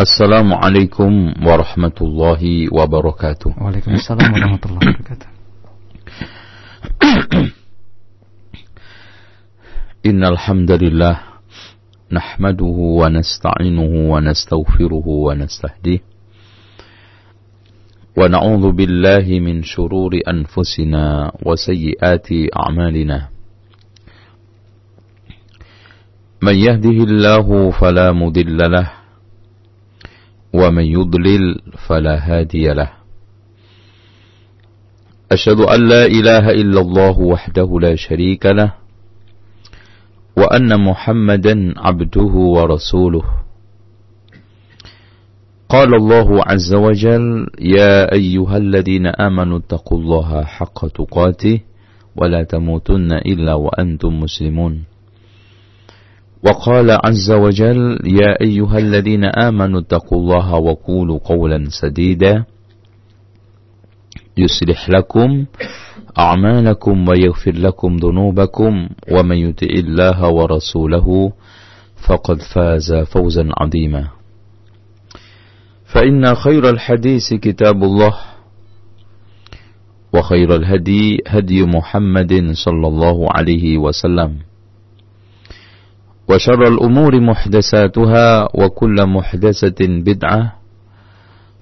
السلام عليكم ورحمة الله وبركاته. وعليكم السلام ورحمة الله وبركاته. إن الحمد لله نحمده ونستعينه ونستغفره ونستهديه. ونعوذ بالله من شرور أنفسنا وسيئات أعمالنا. من يهده الله فلا مضل له ومن يضلل فلا هادي له. أشهد أن لا إله إلا الله وحده لا شريك له وأن محمدا عبده ورسوله. قال الله عز وجل يا أيها الذين آمنوا اتقوا الله حق تقاته ولا تموتن إلا وأنتم مسلمون. وقال عز وجل يا أيها الذين آمنوا اتقوا الله وقولوا قولا سديدا يصلح لكم أعمالكم ويغفر لكم ذنوبكم ومن يطع الله ورسوله فقد فاز فوزا عظيما. فإن خير الحديث كتاب الله وخير الهدي هدي محمد صلى الله عليه وسلم. وشر الأمور محدثاتها وكل محدثة بدعة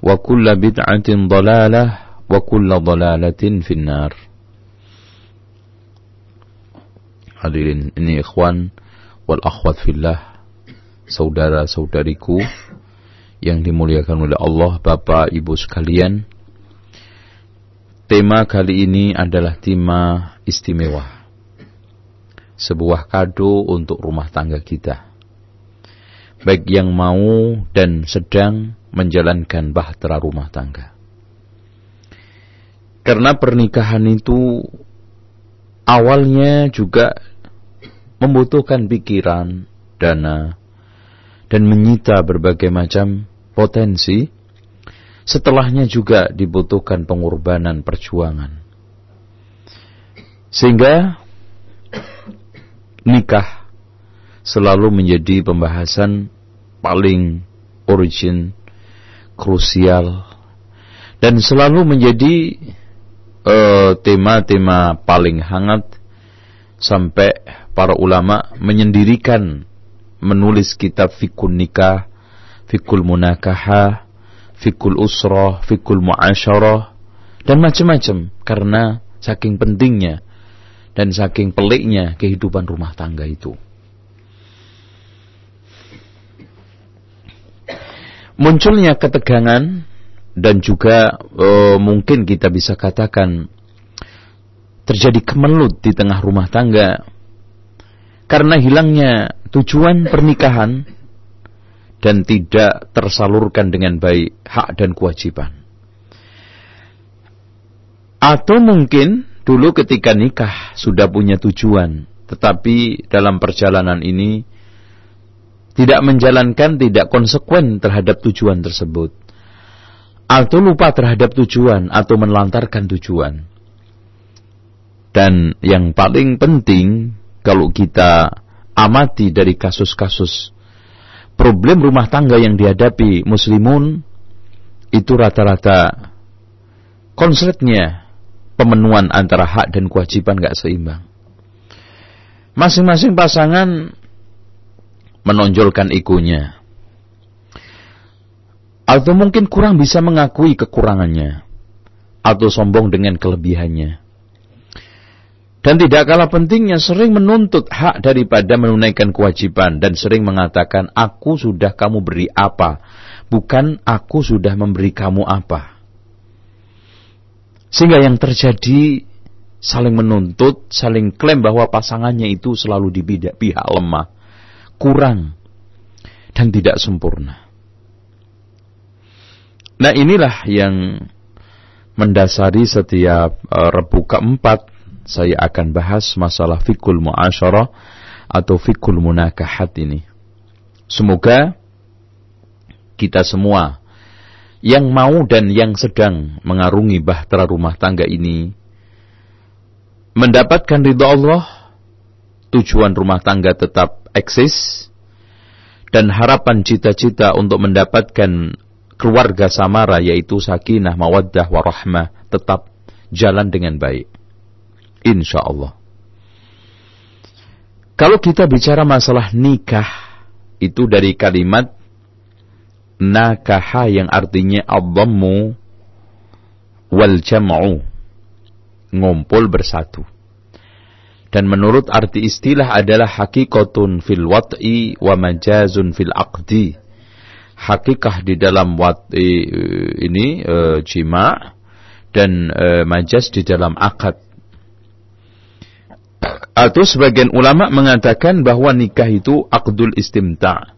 وكل بدعة ضلالة وكل ضلالة في النار Hadirin ini ikhwan wal akhwat fillah saudara-saudariku yang dimuliakan oleh Allah Bapak Ibu sekalian Tema kali ini adalah tema istimewa sebuah kado untuk rumah tangga kita. Baik yang mau dan sedang menjalankan bahtera rumah tangga. Karena pernikahan itu awalnya juga membutuhkan pikiran, dana, dan menyita berbagai macam potensi, setelahnya juga dibutuhkan pengorbanan perjuangan. Sehingga nikah selalu menjadi pembahasan paling origin, krusial, dan selalu menjadi eh, tema-tema uh, paling hangat sampai para ulama menyendirikan menulis kitab fikul nikah, fikul munakaha, fikul usrah, fikul muasyarah, dan macam-macam. Karena saking pentingnya dan saking peliknya kehidupan rumah tangga itu. Munculnya ketegangan dan juga e, mungkin kita bisa katakan terjadi kemelut di tengah rumah tangga karena hilangnya tujuan pernikahan dan tidak tersalurkan dengan baik hak dan kewajiban. Atau mungkin Dulu ketika nikah sudah punya tujuan, tetapi dalam perjalanan ini tidak menjalankan, tidak konsekuen terhadap tujuan tersebut. Atau lupa terhadap tujuan atau melantarkan tujuan. Dan yang paling penting kalau kita amati dari kasus-kasus problem rumah tangga yang dihadapi muslimun itu rata-rata konsletnya pemenuhan antara hak dan kewajiban gak seimbang. Masing-masing pasangan menonjolkan egonya. Atau mungkin kurang bisa mengakui kekurangannya. Atau sombong dengan kelebihannya. Dan tidak kalah pentingnya sering menuntut hak daripada menunaikan kewajiban. Dan sering mengatakan, aku sudah kamu beri apa. Bukan aku sudah memberi kamu apa. Sehingga yang terjadi saling menuntut, saling klaim bahwa pasangannya itu selalu di pihak lemah, kurang, dan tidak sempurna. Nah inilah yang mendasari setiap uh, Rebu keempat saya akan bahas masalah fikul muasyarah atau fikul munakahat ini. Semoga kita semua yang mau dan yang sedang mengarungi bahtera rumah tangga ini mendapatkan ridha Allah, tujuan rumah tangga tetap eksis, dan harapan cita-cita untuk mendapatkan keluarga samara yaitu sakinah, mawaddah, warahmah tetap jalan dengan baik. Insya Allah. Kalau kita bicara masalah nikah, itu dari kalimat nakaha yang artinya abdammu wal jam'u. Ngumpul bersatu. Dan menurut arti istilah adalah hakikatun fil wat'i wa majazun fil aqdi. Hakikah di dalam wat'i ini e, jima dan e, majaz di dalam akad. Atau sebagian ulama mengatakan bahwa nikah itu akdul istimta'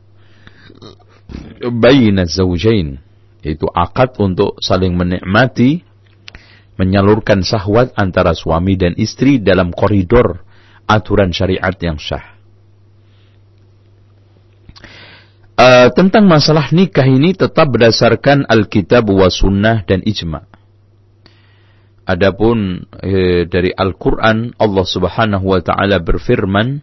baina zawjain. Itu akad untuk saling menikmati menyalurkan syahwat antara suami dan istri dalam koridor aturan syariat yang sah. Uh, tentang masalah nikah ini tetap berdasarkan Alkitab wa sunnah dan ijma. Adapun eh, dari Al-Quran Allah subhanahu wa ta'ala berfirman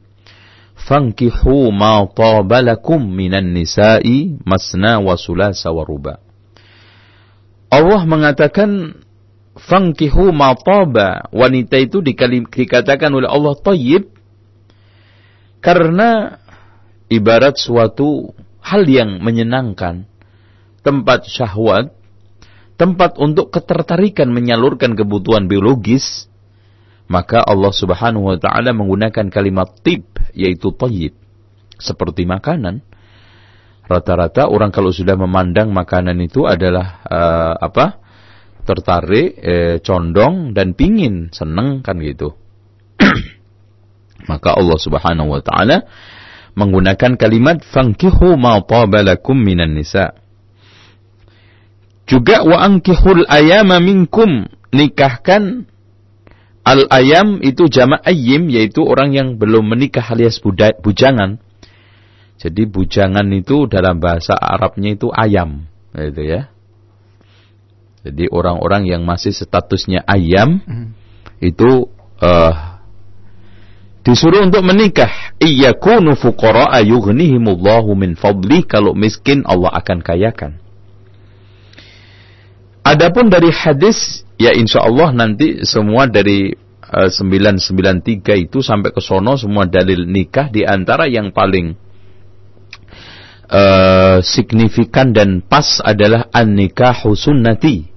Fankihu ma tabalakum minan nisa'i masna wa sulasa wa ruba. Allah mengatakan Fankihu mataba. Wanita itu dikatakan oleh Allah tayyib. Karena ibarat suatu hal yang menyenangkan. Tempat syahwat. Tempat untuk ketertarikan menyalurkan kebutuhan biologis. Maka Allah subhanahu wa ta'ala menggunakan kalimat tib. Yaitu tayyib. Seperti makanan. Rata-rata orang kalau sudah memandang makanan itu adalah uh, apa? tertarik, eh, condong dan pingin, seneng kan gitu. Maka Allah Subhanahu wa taala menggunakan kalimat fankihu ma tabalakum minan nisa. Juga wa ankihul ayama minkum nikahkan al ayam itu jamak ayyim yaitu orang yang belum menikah alias bujangan. Jadi bujangan itu dalam bahasa Arabnya itu ayam, gitu ya. Jadi orang-orang yang masih statusnya ayam hmm. itu uh, disuruh untuk menikah. Iyakunu fuqara'a yughnihimullahu min fadlih. Kalau miskin Allah akan kayakan. Adapun dari hadis ya insya Allah nanti semua dari uh, 993 itu sampai ke sono semua dalil nikah di antara yang paling uh, signifikan dan pas adalah an-nikahu sunnati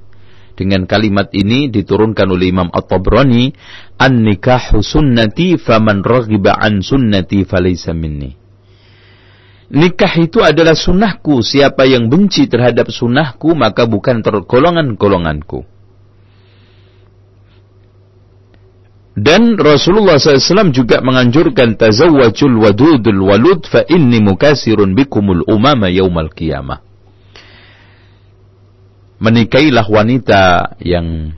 dengan kalimat ini diturunkan oleh Imam At-Tabrani, "An-nikahu sunnati faman raghiba an sunnati falaysa minni." Nikah itu adalah sunnahku. Siapa yang benci terhadap sunnahku, maka bukan tergolongan-golonganku. Dan Rasulullah SAW juga menganjurkan tazawwajul wadudul walud fa inni mukasirun bikumul umama yaumal qiyamah menikahilah wanita yang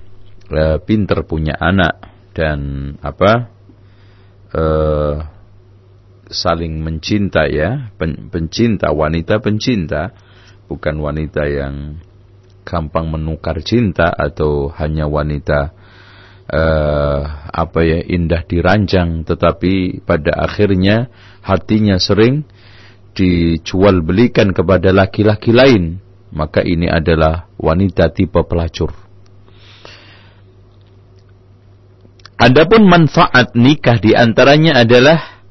uh, pinter punya anak dan apa uh, saling mencinta ya pen, pencinta wanita pencinta bukan wanita yang gampang menukar cinta atau hanya wanita uh, apa ya indah diranjang tetapi pada akhirnya hatinya sering dijual belikan kepada laki-laki lain maka ini adalah wanita tipe pelacur. Adapun manfaat nikah di antaranya adalah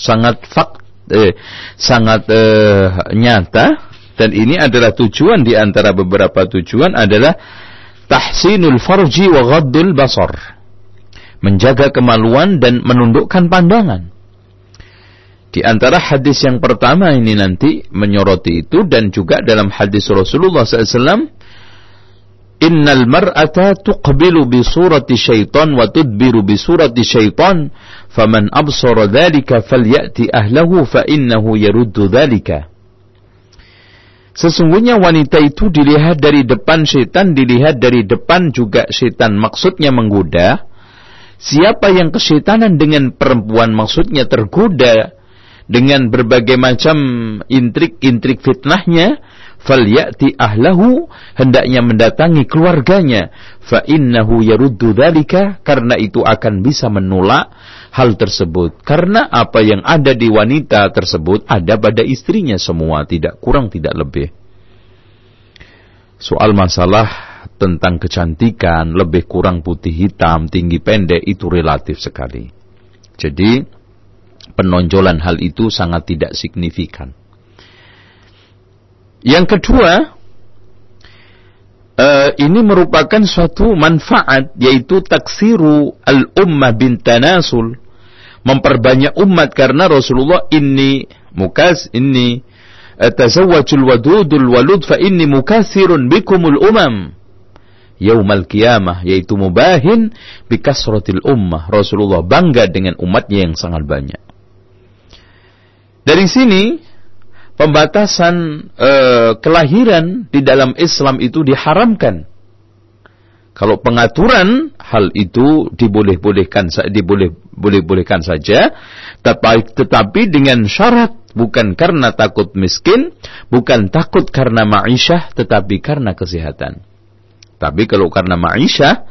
sangat fak, eh, sangat eh, nyata dan ini adalah tujuan di antara beberapa tujuan adalah tahsinul farji wa ghaddul basar. Menjaga kemaluan dan menundukkan pandangan. Di antara hadis yang pertama ini nanti menyoroti itu dan juga dalam hadis Rasulullah SAW, Innal mar'ata tuqbilu bi surati syaitan wa tudbiru bi surati syaitan, faman absara dhalika falyati ahlahu fa innahu yaruddu dhalika. Sesungguhnya wanita itu dilihat dari depan syaitan, dilihat dari depan juga syaitan. Maksudnya menggoda. Siapa yang kesyaitan dengan perempuan maksudnya tergoda dengan berbagai macam intrik-intrik fitnahnya, falyati ahlahu hendaknya mendatangi keluarganya. Fa innahu yaruddu karena itu akan bisa menolak hal tersebut. Karena apa yang ada di wanita tersebut ada pada istrinya semua tidak kurang tidak lebih. Soal masalah tentang kecantikan lebih kurang putih hitam tinggi pendek itu relatif sekali. Jadi penonjolan hal itu sangat tidak signifikan yang kedua, uh, ini merupakan suatu manfaat yaitu taksiru al-ummah bin tanasul. Memperbanyak umat karena Rasulullah ini mukas ini eh, tazawwajul wadudul walud fa inni mukathirun bikumul umam. Yaumal qiyamah yaitu mubahin bikasratil ummah. Rasulullah bangga dengan umatnya yang sangat banyak. Dari sini pembatasan e, kelahiran di dalam Islam itu diharamkan. Kalau pengaturan hal itu diboleh-bolehkan diboleh boleh-bolehkan saja, tetapi, tetapi dengan syarat bukan karena takut miskin, bukan takut karena ma'isyah, tetapi karena kesehatan. Tapi kalau karena ma'isyah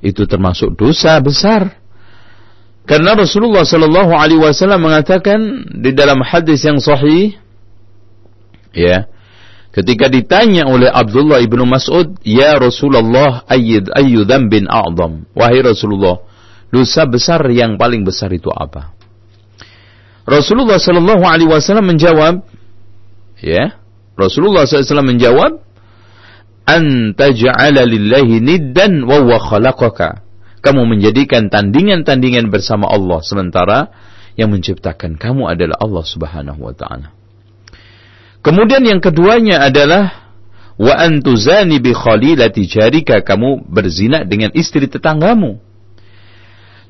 itu termasuk dosa besar. Karena Rasulullah Shallallahu Alaihi Wasallam mengatakan di dalam hadis yang sahih ya. Ketika ditanya oleh Abdullah ibnu Mas'ud ya Rasulullah ayyid ayyu bin a'zam? Wahai Rasulullah dosa besar yang paling besar itu apa? Rasulullah sallallahu alaihi wasallam menjawab ya Rasulullah SAW menjawab an taj'ala lillahi niddan wa huwa khalaqaka. Kamu menjadikan tandingan-tandingan bersama Allah sementara yang menciptakan kamu adalah Allah Subhanahu wa taala Kemudian yang keduanya adalah wa antuzani bi khalilati jarika kamu berzina dengan istri tetanggamu.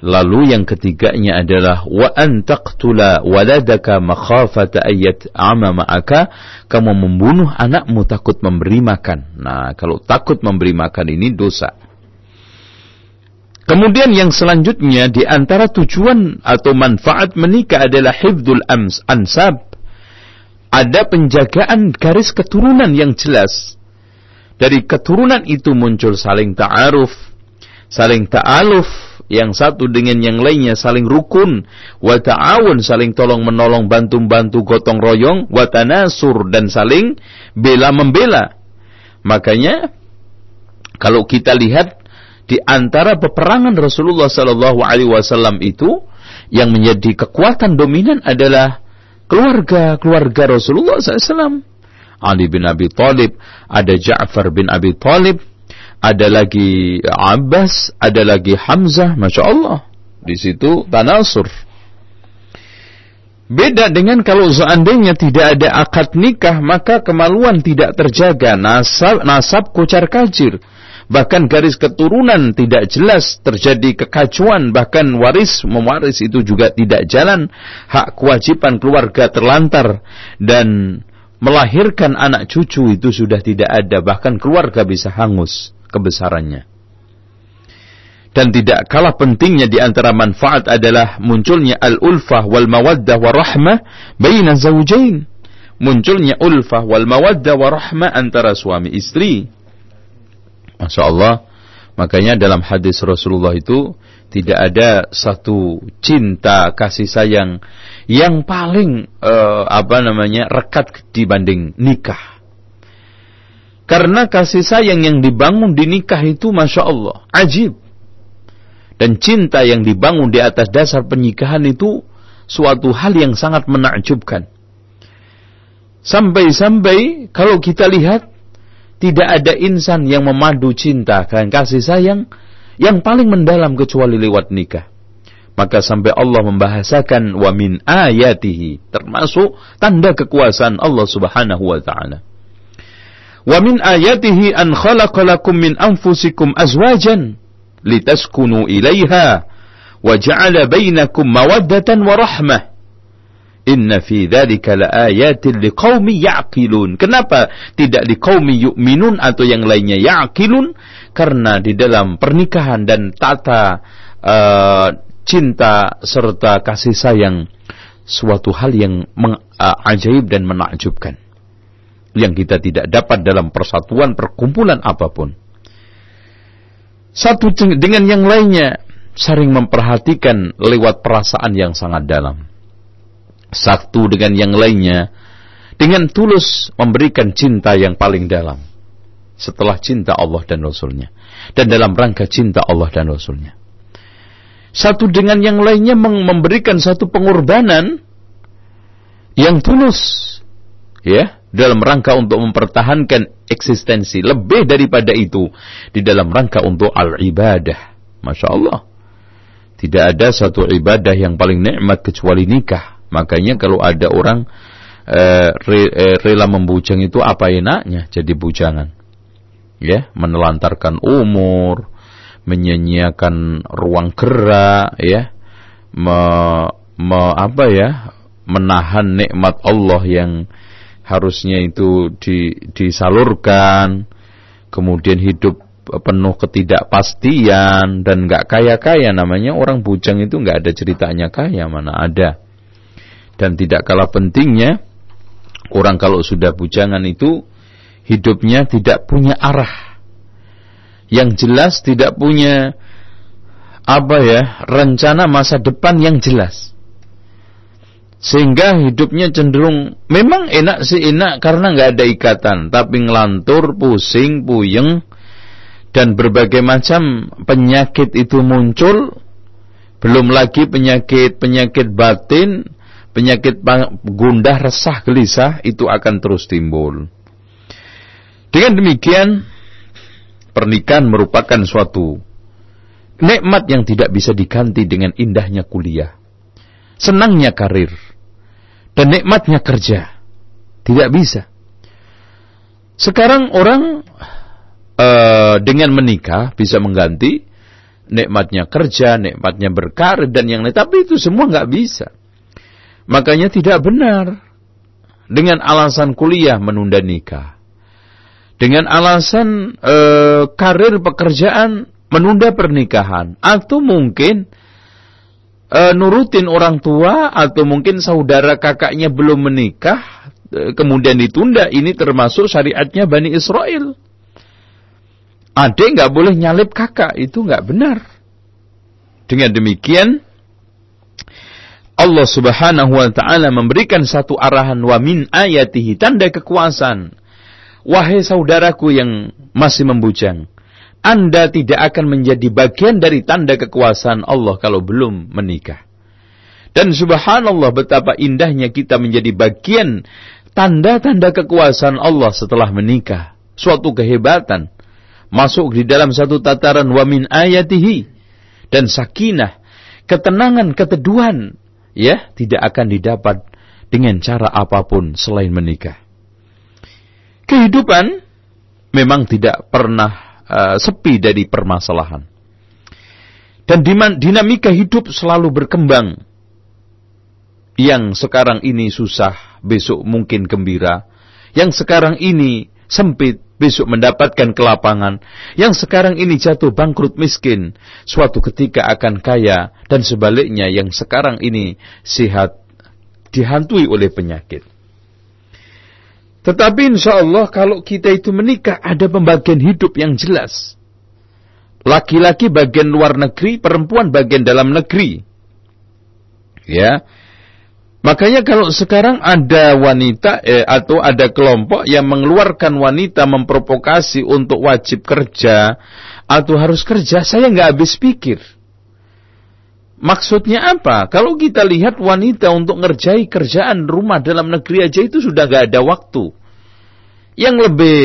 Lalu yang ketiganya adalah wa an taqtula waladaka makhafata ayat ama ma'aka kamu membunuh anakmu takut memberi makan. Nah, kalau takut memberi makan ini dosa. Kemudian yang selanjutnya di antara tujuan atau manfaat menikah adalah hifdzul ams ansab ada penjagaan garis keturunan yang jelas. Dari keturunan itu muncul saling ta'aruf, saling ta'aluf, yang satu dengan yang lainnya saling rukun, wa ta'awun saling tolong menolong bantu-bantu gotong royong, wa tanasur dan saling bela membela. Makanya kalau kita lihat di antara peperangan Rasulullah Sallallahu Alaihi Wasallam itu yang menjadi kekuatan dominan adalah keluarga-keluarga Rasulullah SAW. Ali bin Abi Thalib, ada Ja'far bin Abi Thalib, ada lagi Abbas, ada lagi Hamzah, masya Allah. Di situ tanasur. Beda dengan kalau seandainya tidak ada akad nikah, maka kemaluan tidak terjaga, nasab, nasab kocar kacir bahkan garis keturunan tidak jelas, terjadi kekacauan, bahkan waris mewaris itu juga tidak jalan, hak kewajiban keluarga terlantar. Dan melahirkan anak cucu itu sudah tidak ada, bahkan keluarga bisa hangus kebesarannya. Dan tidak kalah pentingnya di antara manfaat adalah munculnya al-ulfah wal mawaddah wa rahmah baina zawjain. Munculnya ulfah wal mawaddah wa rahmah antara suami istri Masya Allah. Makanya dalam hadis Rasulullah itu tidak ada satu cinta kasih sayang yang paling uh, apa namanya rekat dibanding nikah. Karena kasih sayang yang dibangun di nikah itu masya Allah ajib. Dan cinta yang dibangun di atas dasar pernikahan itu suatu hal yang sangat menakjubkan. Sampai-sampai kalau kita lihat tidak ada insan yang memadu cinta dan kasih sayang yang paling mendalam kecuali lewat nikah. Maka sampai Allah membahasakan wa min ayatihi termasuk tanda kekuasaan Allah Subhanahu wa taala. Wa min ayatihi an khalaqalakum min anfusikum azwajan litaskunu ilaiha wa ja'ala bainakum mawaddatan wa rahmah Inna fi dzalika laayatin liqaumi ya'qilun. Kenapa tidak liqaumi yu'minun atau yang lainnya ya'qilun? Karena di dalam pernikahan dan tata uh, cinta serta kasih sayang suatu hal yang meng, uh, ajaib dan menakjubkan. yang kita tidak dapat dalam persatuan perkumpulan apa pun. Satu dengan yang lainnya sering memperhatikan lewat perasaan yang sangat dalam. Satu dengan yang lainnya dengan tulus memberikan cinta yang paling dalam setelah cinta Allah dan Rasulnya dan dalam rangka cinta Allah dan Rasulnya. Satu dengan yang lainnya memberikan satu pengorbanan yang tulus ya dalam rangka untuk mempertahankan eksistensi lebih daripada itu di dalam rangka untuk al-ibadah. Masya Allah. Tidak ada satu ibadah yang paling nikmat kecuali nikah. Makanya kalau ada orang eh, eh, rela membujang itu apa enaknya jadi bujangan. Ya, menelantarkan umur, menyanyiakan ruang gerak, ya, me, me, apa ya, menahan nikmat Allah yang harusnya itu di, disalurkan, kemudian hidup penuh ketidakpastian dan nggak kaya-kaya namanya orang bujang itu nggak ada ceritanya kaya mana ada dan tidak kalah pentingnya orang kalau sudah bujangan itu hidupnya tidak punya arah. Yang jelas tidak punya apa ya rencana masa depan yang jelas. Sehingga hidupnya cenderung memang enak sih enak karena nggak ada ikatan tapi ngelantur pusing puyeng dan berbagai macam penyakit itu muncul. Belum lagi penyakit-penyakit batin penyakit gundah resah gelisah itu akan terus timbul dengan demikian pernikahan merupakan suatu nikmat yang tidak bisa diganti dengan indahnya kuliah senangnya karir dan nikmatnya kerja tidak bisa sekarang orang uh, dengan menikah bisa mengganti nikmatnya kerja, nikmatnya berkarir dan yang lain. Tapi itu semua nggak bisa. Makanya tidak benar dengan alasan kuliah menunda nikah. Dengan alasan uh, karir pekerjaan menunda pernikahan atau mungkin uh, nurutin orang tua atau mungkin saudara kakaknya belum menikah kemudian ditunda ini termasuk syariatnya Bani Israel. Adik nggak boleh nyalip kakak, itu nggak benar. Dengan demikian, Allah Subhanahu wa taala memberikan satu arahan wa min ayatihi tanda kekuasaan. Wahai saudaraku yang masih membujang, Anda tidak akan menjadi bagian dari tanda kekuasaan Allah kalau belum menikah. Dan subhanallah betapa indahnya kita menjadi bagian tanda-tanda kekuasaan Allah setelah menikah. Suatu kehebatan masuk di dalam satu tataran wamin ayatihi dan sakinah, ketenangan, keteduhan, ya, tidak akan didapat dengan cara apa pun selain menikah. Kehidupan memang tidak pernah uh, sepi dari permasalahan. Dan dinamika hidup selalu berkembang. Yang sekarang ini susah, besok mungkin gembira. Yang sekarang ini sempit, besok mendapatkan kelapangan, yang sekarang ini jatuh bangkrut miskin, suatu ketika akan kaya, dan sebaliknya yang sekarang ini sehat, dihantui oleh penyakit. Tetapi insya Allah kalau kita itu menikah ada pembagian hidup yang jelas. Laki-laki bagian luar negeri, perempuan bagian dalam negeri. Ya, Makanya kalau sekarang ada wanita eh, atau ada kelompok yang mengeluarkan wanita memprovokasi untuk wajib kerja atau harus kerja, saya nggak habis pikir. Maksudnya apa? Kalau kita lihat wanita untuk ngerjai kerjaan rumah dalam negeri aja itu sudah nggak ada waktu. Yang lebih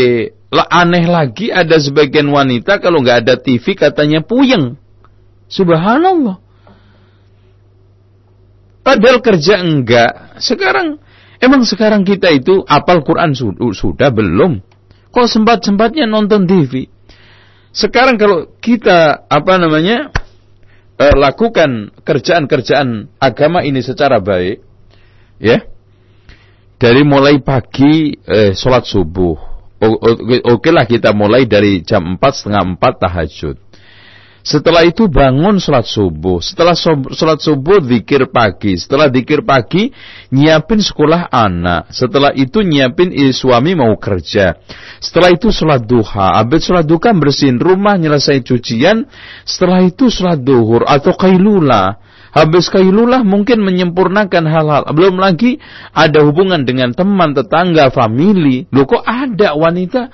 aneh lagi ada sebagian wanita kalau nggak ada TV katanya puyeng. Subhanallah. Padahal kerja enggak. Sekarang, emang sekarang kita itu apal Quran sudah, sudah belum? Kok sempat-sempatnya nonton TV? Sekarang kalau kita, apa namanya, eh, lakukan kerjaan-kerjaan agama ini secara baik, ya, dari mulai pagi eh, sholat subuh, oke lah kita mulai dari jam 4 setengah 4 tahajud. Setelah itu bangun sholat subuh. Setelah sholat subuh zikir pagi. Setelah zikir pagi nyiapin sekolah anak. Setelah itu nyiapin suami mau kerja. Setelah itu sholat duha. Abis sholat duha bersihin rumah nyelesai cucian. Setelah itu sholat duhur atau kailula. Habis kailulah mungkin menyempurnakan hal-hal. Belum lagi ada hubungan dengan teman, tetangga, famili. Loh kok ada wanita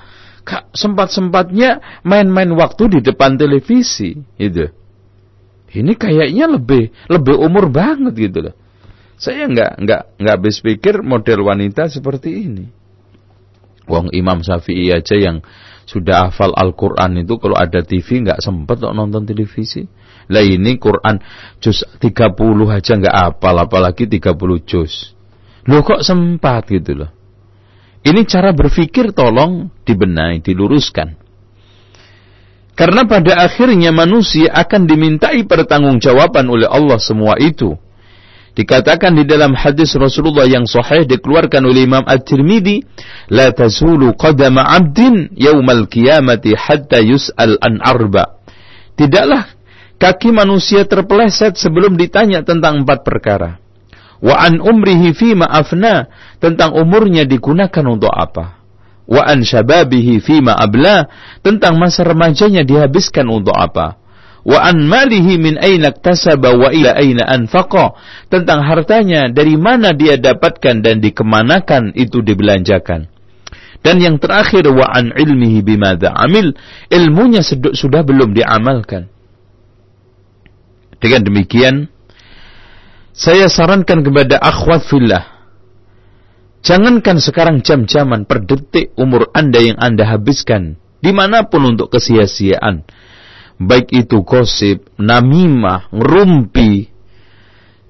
sempat-sempatnya main-main waktu di depan televisi gitu. Ini kayaknya lebih lebih umur banget gitu loh. Saya nggak nggak nggak habis pikir model wanita seperti ini. Wong Imam Syafi'i aja yang sudah hafal Al-Quran itu kalau ada TV nggak sempet kok nonton televisi. Lah ini Quran juz 30 aja nggak hafal apalagi 30 juz. Loh kok sempat gitu loh. Ini cara berpikir tolong dibenahi, diluruskan. Karena pada akhirnya manusia akan dimintai pertanggungjawaban oleh Allah semua itu. Dikatakan di dalam hadis Rasulullah yang sahih dikeluarkan oleh Imam At-Tirmidzi, "La tazulu qadama 'abdin yaumal qiyamati hatta yus'al an arba." Tidaklah kaki manusia terpeleset sebelum ditanya tentang empat perkara wa an umrihi fima afna. Tentang umurnya digunakan untuk apa? Wa an syababihi fima abla. Tentang masa remajanya dihabiskan untuk apa? Wa an malihi min aina iktasaba wa ila aina anfaqa. Tentang hartanya dari mana dia dapatkan dan dikemanakan itu dibelanjakan. Dan yang terakhir wa an ilmihi bimadza amil ilmunya sudah belum diamalkan. Dengan demikian saya sarankan kepada akhwat fillah. Jangankan sekarang jam-jaman per detik umur anda yang anda habiskan. Di mana pun untuk kesia-siaan. Baik itu gosip, namimah, ngerumpi.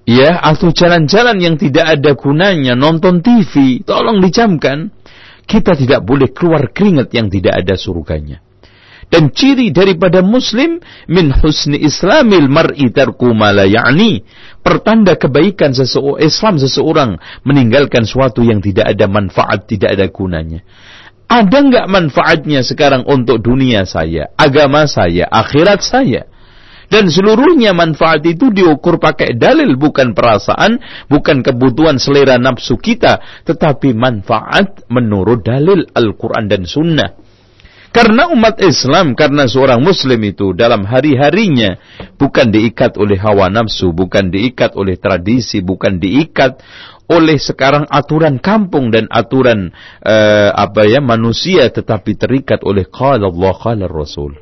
Ya, atau jalan-jalan yang tidak ada gunanya, nonton TV. Tolong dijamkan. Kita tidak boleh keluar keringat yang tidak ada surganya dan ciri daripada muslim min husni islamil mar'i tarku ma la ya'ni. Pertanda kebaikan seseorang Islam seseorang meninggalkan sesuatu yang tidak ada manfaat tidak ada gunanya. Ada enggak manfaatnya sekarang untuk dunia saya agama saya akhirat saya? Dan seluruhnya manfaat itu diukur pakai dalil bukan perasaan, bukan kebutuhan selera nafsu kita, tetapi manfaat menurut dalil Al-Quran dan Sunnah. Karena umat Islam, karena seorang muslim itu dalam hari-harinya bukan diikat oleh hawa nafsu, bukan diikat oleh tradisi, bukan diikat oleh sekarang aturan kampung dan aturan uh, apa ya manusia tetapi terikat oleh qala Allah qala Rasul.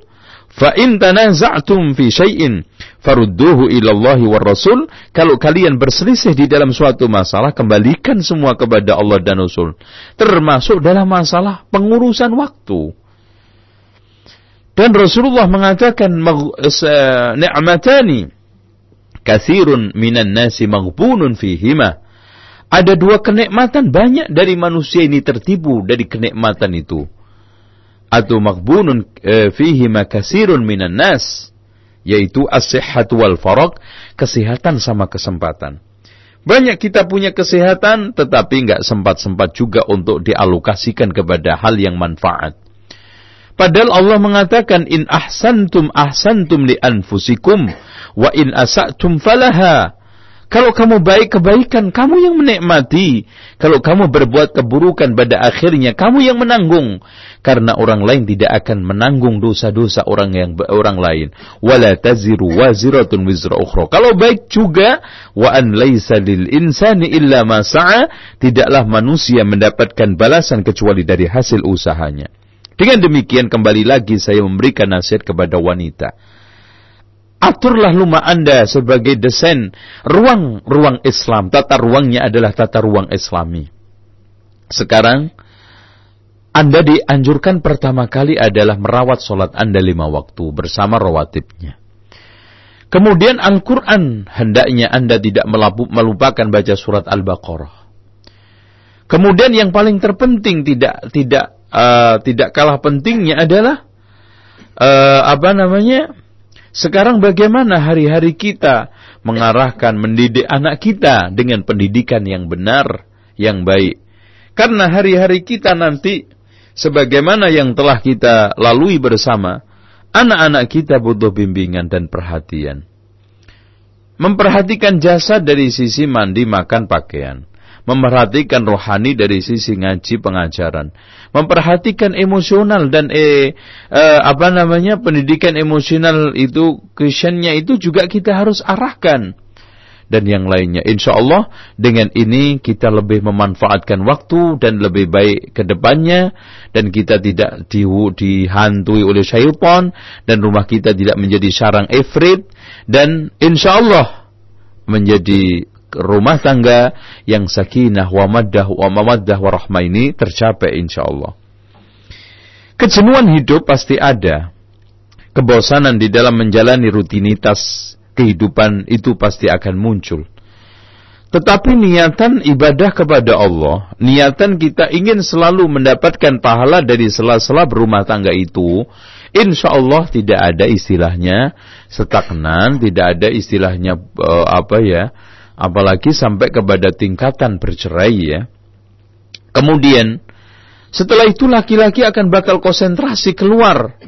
Fa in tanaza'tum fi syai'in Allah war Rasul. Kalau kalian berselisih di dalam suatu masalah, kembalikan semua kepada Allah dan Rasul. Termasuk dalam masalah pengurusan waktu. Dan Rasulullah mengatakan ni'matani kathirun minan nasi maghbunun fihima. Ada dua kenikmatan banyak dari manusia ini tertipu dari kenikmatan itu. Atau maghbunun e, fihima kathirun minan nas yaitu as-sihhat wal faraq, kesehatan sama kesempatan. Banyak kita punya kesehatan tetapi enggak sempat-sempat juga untuk dialokasikan kepada hal yang manfaat. Padahal Allah mengatakan in ahsantum ahsantum li anfusikum wa in asatum falaha. Kalau kamu baik kebaikan kamu yang menikmati. Kalau kamu berbuat keburukan pada akhirnya kamu yang menanggung. Karena orang lain tidak akan menanggung dosa-dosa orang yang orang lain. Wala taziru waziratun wizra ukhra. Kalau baik juga wa an laisa lil insani illa ma sa'a, tidaklah manusia mendapatkan balasan kecuali dari hasil usahanya. Dengan demikian kembali lagi saya memberikan nasihat kepada wanita. Aturlah rumah Anda sebagai desain ruang-ruang Islam. Tata ruangnya adalah tata ruang Islami. Sekarang, Anda dianjurkan pertama kali adalah merawat sholat Anda lima waktu bersama rawatibnya. Kemudian Al-Quran hendaknya Anda tidak melupakan baca surat Al-Baqarah. Kemudian yang paling terpenting tidak tidak uh, tidak kalah pentingnya adalah uh, apa namanya? Sekarang bagaimana hari-hari kita mengarahkan mendidik anak kita dengan pendidikan yang benar, yang baik. Karena hari-hari kita nanti sebagaimana yang telah kita lalui bersama Anak-anak kita butuh bimbingan dan perhatian. Memperhatikan jasa dari sisi mandi, makan, pakaian. Memperhatikan rohani dari sisi ngaji, pengajaran. Memperhatikan emosional dan eh, eh, apa namanya pendidikan emosional itu, Christiannya itu juga kita harus arahkan dan yang lainnya. Insya Allah dengan ini kita lebih memanfaatkan waktu dan lebih baik ke depannya dan kita tidak di, dihantui oleh syaitan dan rumah kita tidak menjadi sarang efrit dan insya Allah menjadi rumah tangga yang sakinah wa maddah wa mawaddah wa rahmah ini tercapai insya Allah. Kejenuhan hidup pasti ada. Kebosanan di dalam menjalani rutinitas kehidupan itu pasti akan muncul. Tetapi niatan ibadah kepada Allah, niatan kita ingin selalu mendapatkan pahala dari sela-sela berumah tangga itu, insya Allah tidak ada istilahnya stagnan, tidak ada istilahnya uh, apa ya, apalagi sampai kepada tingkatan bercerai ya. Kemudian setelah itu laki-laki akan bakal konsentrasi keluar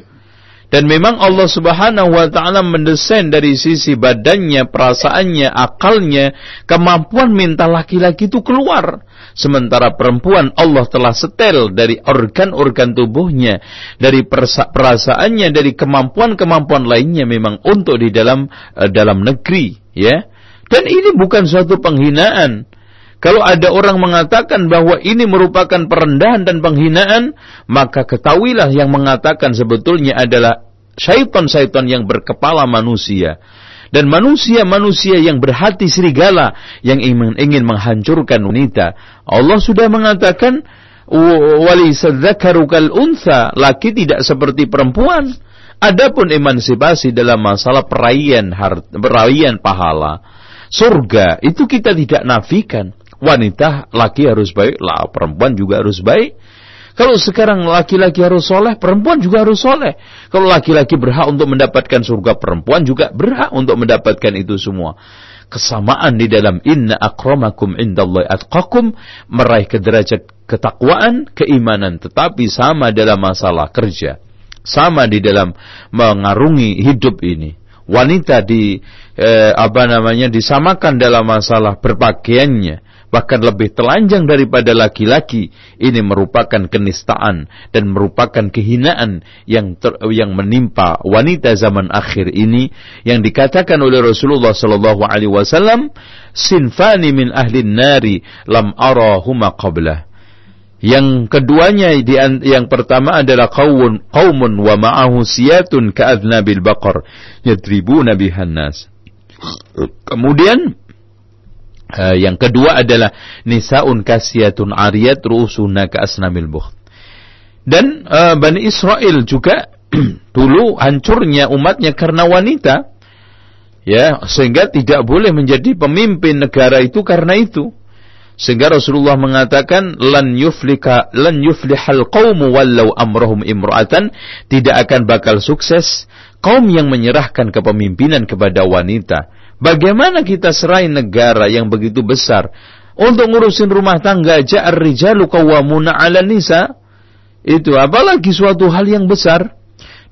dan memang Allah Subhanahu wa taala mendesain dari sisi badannya, perasaannya, akalnya, kemampuan minta laki-laki itu keluar. Sementara perempuan Allah telah setel dari organ-organ tubuhnya, dari perasaannya, dari kemampuan-kemampuan lainnya memang untuk di dalam uh, dalam negeri, ya. Dan ini bukan suatu penghinaan. Kalau ada orang mengatakan bahwa ini merupakan perendahan dan penghinaan, maka ketahuilah yang mengatakan sebetulnya adalah syaitan-syaitan yang berkepala manusia. Dan manusia-manusia yang berhati serigala yang ingin, menghancurkan wanita. Allah sudah mengatakan, wali kal unsa, laki tidak seperti perempuan. Adapun emansipasi dalam masalah perayaan perayaan pahala, surga itu kita tidak nafikan wanita laki harus baik, lah perempuan juga harus baik. Kalau sekarang laki-laki harus soleh, perempuan juga harus soleh. Kalau laki-laki berhak untuk mendapatkan surga, perempuan juga berhak untuk mendapatkan itu semua. Kesamaan di dalam inna akramakum indallahi atqakum meraih ke derajat ketakwaan, keimanan, tetapi sama dalam masalah kerja. Sama di dalam mengarungi hidup ini wanita di eh, apa namanya disamakan dalam masalah berpakaiannya bahkan lebih telanjang daripada laki-laki ini merupakan kenistaan dan merupakan kehinaan yang ter, yang menimpa wanita zaman akhir ini yang dikatakan oleh Rasulullah sallallahu alaihi wasallam sinfani min ahli nari lam arahuma qablah yang keduanya yang pertama adalah qaumun qaumun wa ma'ahu siyatun ka'adnabil baqar yadribuna bihan nas. Kemudian Uh, yang kedua adalah nisaun kasiyatun ariyat ru'usuna ka asnamil bukht. Dan uh, Bani Israel juga dulu hancurnya umatnya karena wanita. Ya, sehingga tidak boleh menjadi pemimpin negara itu karena itu. Sehingga Rasulullah mengatakan lan yuflika lan yuflihal qaumu wallau amrahum imra'atan tidak akan bakal sukses kaum yang menyerahkan kepemimpinan kepada wanita Bagaimana kita serai negara yang begitu besar untuk ngurusin rumah tangga ja'ar rijalu qawwamuna 'ala nisa? Itu apalagi suatu hal yang besar.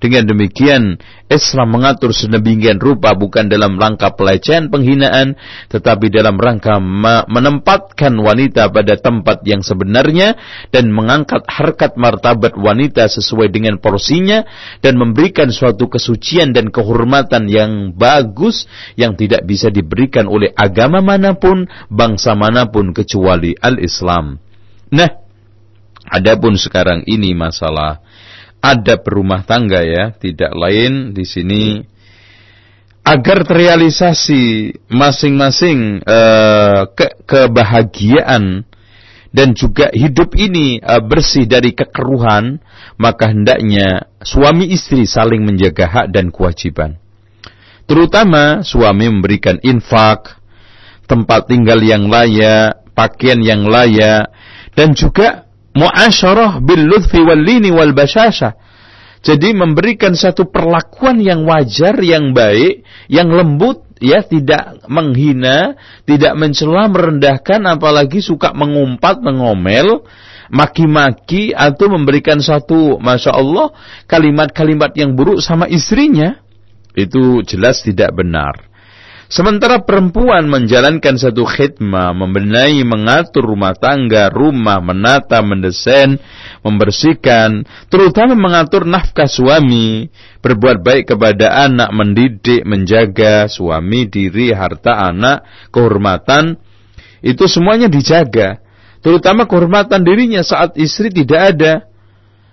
Dengan demikian, Islam mengatur sedemikian rupa bukan dalam rangka pelecehan penghinaan, tetapi dalam rangka menempatkan wanita pada tempat yang sebenarnya dan mengangkat harkat martabat wanita sesuai dengan porsinya dan memberikan suatu kesucian dan kehormatan yang bagus yang tidak bisa diberikan oleh agama mana pun, bangsa mana pun kecuali al-Islam. Nah, adapun sekarang ini masalah ada berumah tangga ya, tidak lain di sini agar terrealisasi masing-masing ke kebahagiaan dan juga hidup ini uh, bersih dari kekeruhan, maka hendaknya suami istri saling menjaga hak dan kewajiban. Terutama suami memberikan infak, tempat tinggal yang layak, pakaian yang layak, dan juga muasyarah bil lutfi wal lini wal basyasha. Jadi memberikan satu perlakuan yang wajar, yang baik, yang lembut, ya tidak menghina, tidak mencela, merendahkan, apalagi suka mengumpat, mengomel, maki-maki atau memberikan satu, masya Allah, kalimat-kalimat yang buruk sama istrinya, itu jelas tidak benar. Sementara perempuan menjalankan satu khidmah, membenahi, mengatur rumah tangga, rumah, menata, mendesain, membersihkan, terutama mengatur nafkah suami, berbuat baik kepada anak, mendidik, menjaga suami, diri, harta anak, kehormatan, itu semuanya dijaga. Terutama kehormatan dirinya saat istri tidak ada.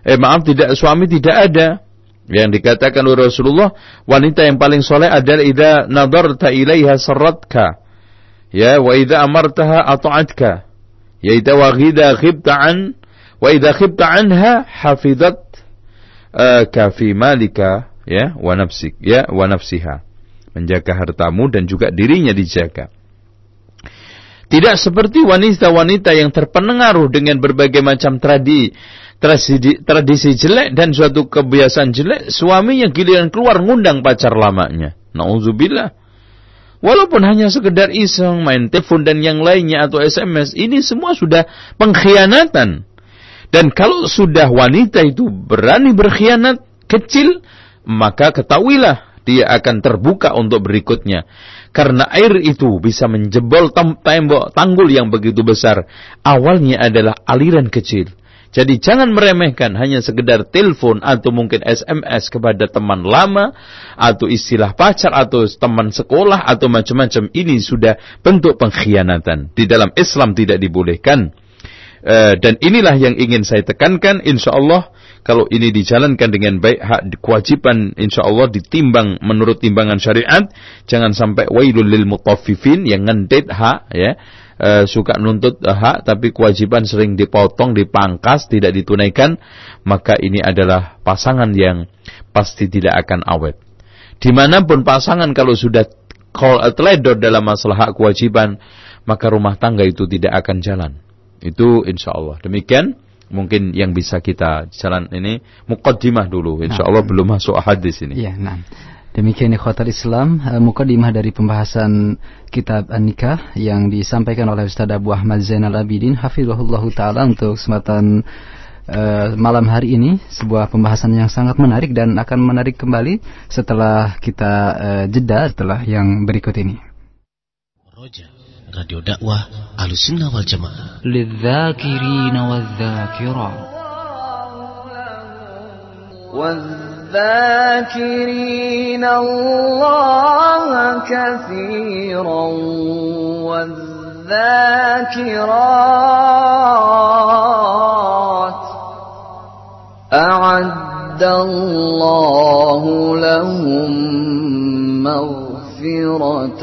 Eh maaf, tidak suami tidak ada yang dikatakan oleh Rasulullah, wanita yang paling soleh adalah idza nadarta ilaiha sarratka. Ya, wa idza amartaha ata'atka. Ya idza wa ghida khibta an wa idza khibta anha hafizat uh, kafi malika ya wa nafsik ya wa nafsiha. Menjaga hartamu dan juga dirinya dijaga. Tidak seperti wanita-wanita yang terpengaruh dengan berbagai macam tradisi tradisi, tradisi jelek dan suatu kebiasaan jelek, suaminya giliran keluar ngundang pacar lamanya. Nauzubillah. Walaupun hanya sekedar iseng, main telepon dan yang lainnya atau SMS, ini semua sudah pengkhianatan. Dan kalau sudah wanita itu berani berkhianat kecil, maka ketahuilah dia akan terbuka untuk berikutnya. Karena air itu bisa menjebol tembok tanggul yang begitu besar. Awalnya adalah aliran kecil. Jadi jangan meremehkan hanya sekedar telepon atau mungkin SMS kepada teman lama atau istilah pacar atau teman sekolah atau macam-macam ini sudah bentuk pengkhianatan. Di dalam Islam tidak dibolehkan. Uh, dan inilah yang ingin saya tekankan insya Allah kalau ini dijalankan dengan baik hak kewajiban insya Allah ditimbang menurut timbangan syariat jangan sampai wailul lil mutaffifin yang ngendet hak ya uh, suka nuntut hak tapi kewajiban sering dipotong, dipangkas, tidak ditunaikan, maka ini adalah pasangan yang pasti tidak akan awet. Di mana pun pasangan kalau sudah teledor dalam masalah hak kewajiban, maka rumah tangga itu tidak akan jalan. Itu insya Allah. Demikian mungkin yang bisa kita jalan ini mukaddimah dulu. Insya Allah nah, belum masuk hadis ini. Ya, nah. Demikian ikhwatal Islam, uh, mukadimah dari pembahasan kitab An-Nikah yang disampaikan oleh Ustaz Abu Ahmad Zainal Abidin hafizahullah taala untuk kesempatan uh, malam hari ini sebuah pembahasan yang sangat menarik dan akan menarik kembali setelah kita uh, jeda setelah yang berikut ini. Roja, Radio Dakwah Ahlussunnah wal Jamaah. والذاكرين الله كثيرا والذاكرات أعد الله لهم مغفرة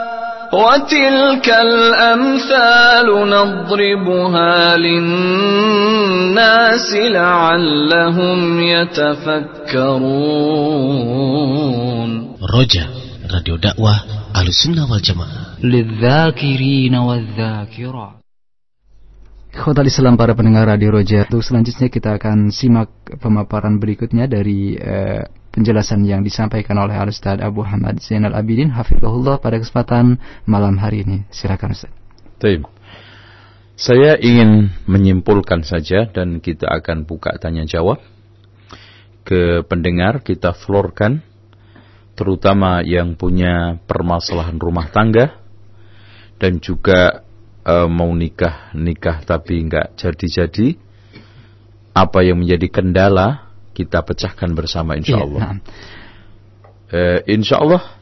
وتلك الأمثال نضربها للناس لعلهم يتفكرون رجاء راديو دعوة على السنة والجماعة للذاكرين والذاكرات Khotal Islam para pendengar Radio Roja. Untuk selanjutnya kita akan simak pemaparan berikutnya dari eh, penjelasan yang disampaikan oleh Al-Ustaz Abu Hamad Zainal Abidin Hafizahullah pada kesempatan malam hari ini. Silakan Ustaz. Baik. Saya ingin menyimpulkan saja dan kita akan buka tanya jawab ke pendengar kita florkan terutama yang punya permasalahan rumah tangga dan juga e, mau nikah nikah tapi nggak jadi-jadi apa yang menjadi kendala kita pecahkan bersama insya iya, Allah. Eh, insya Allah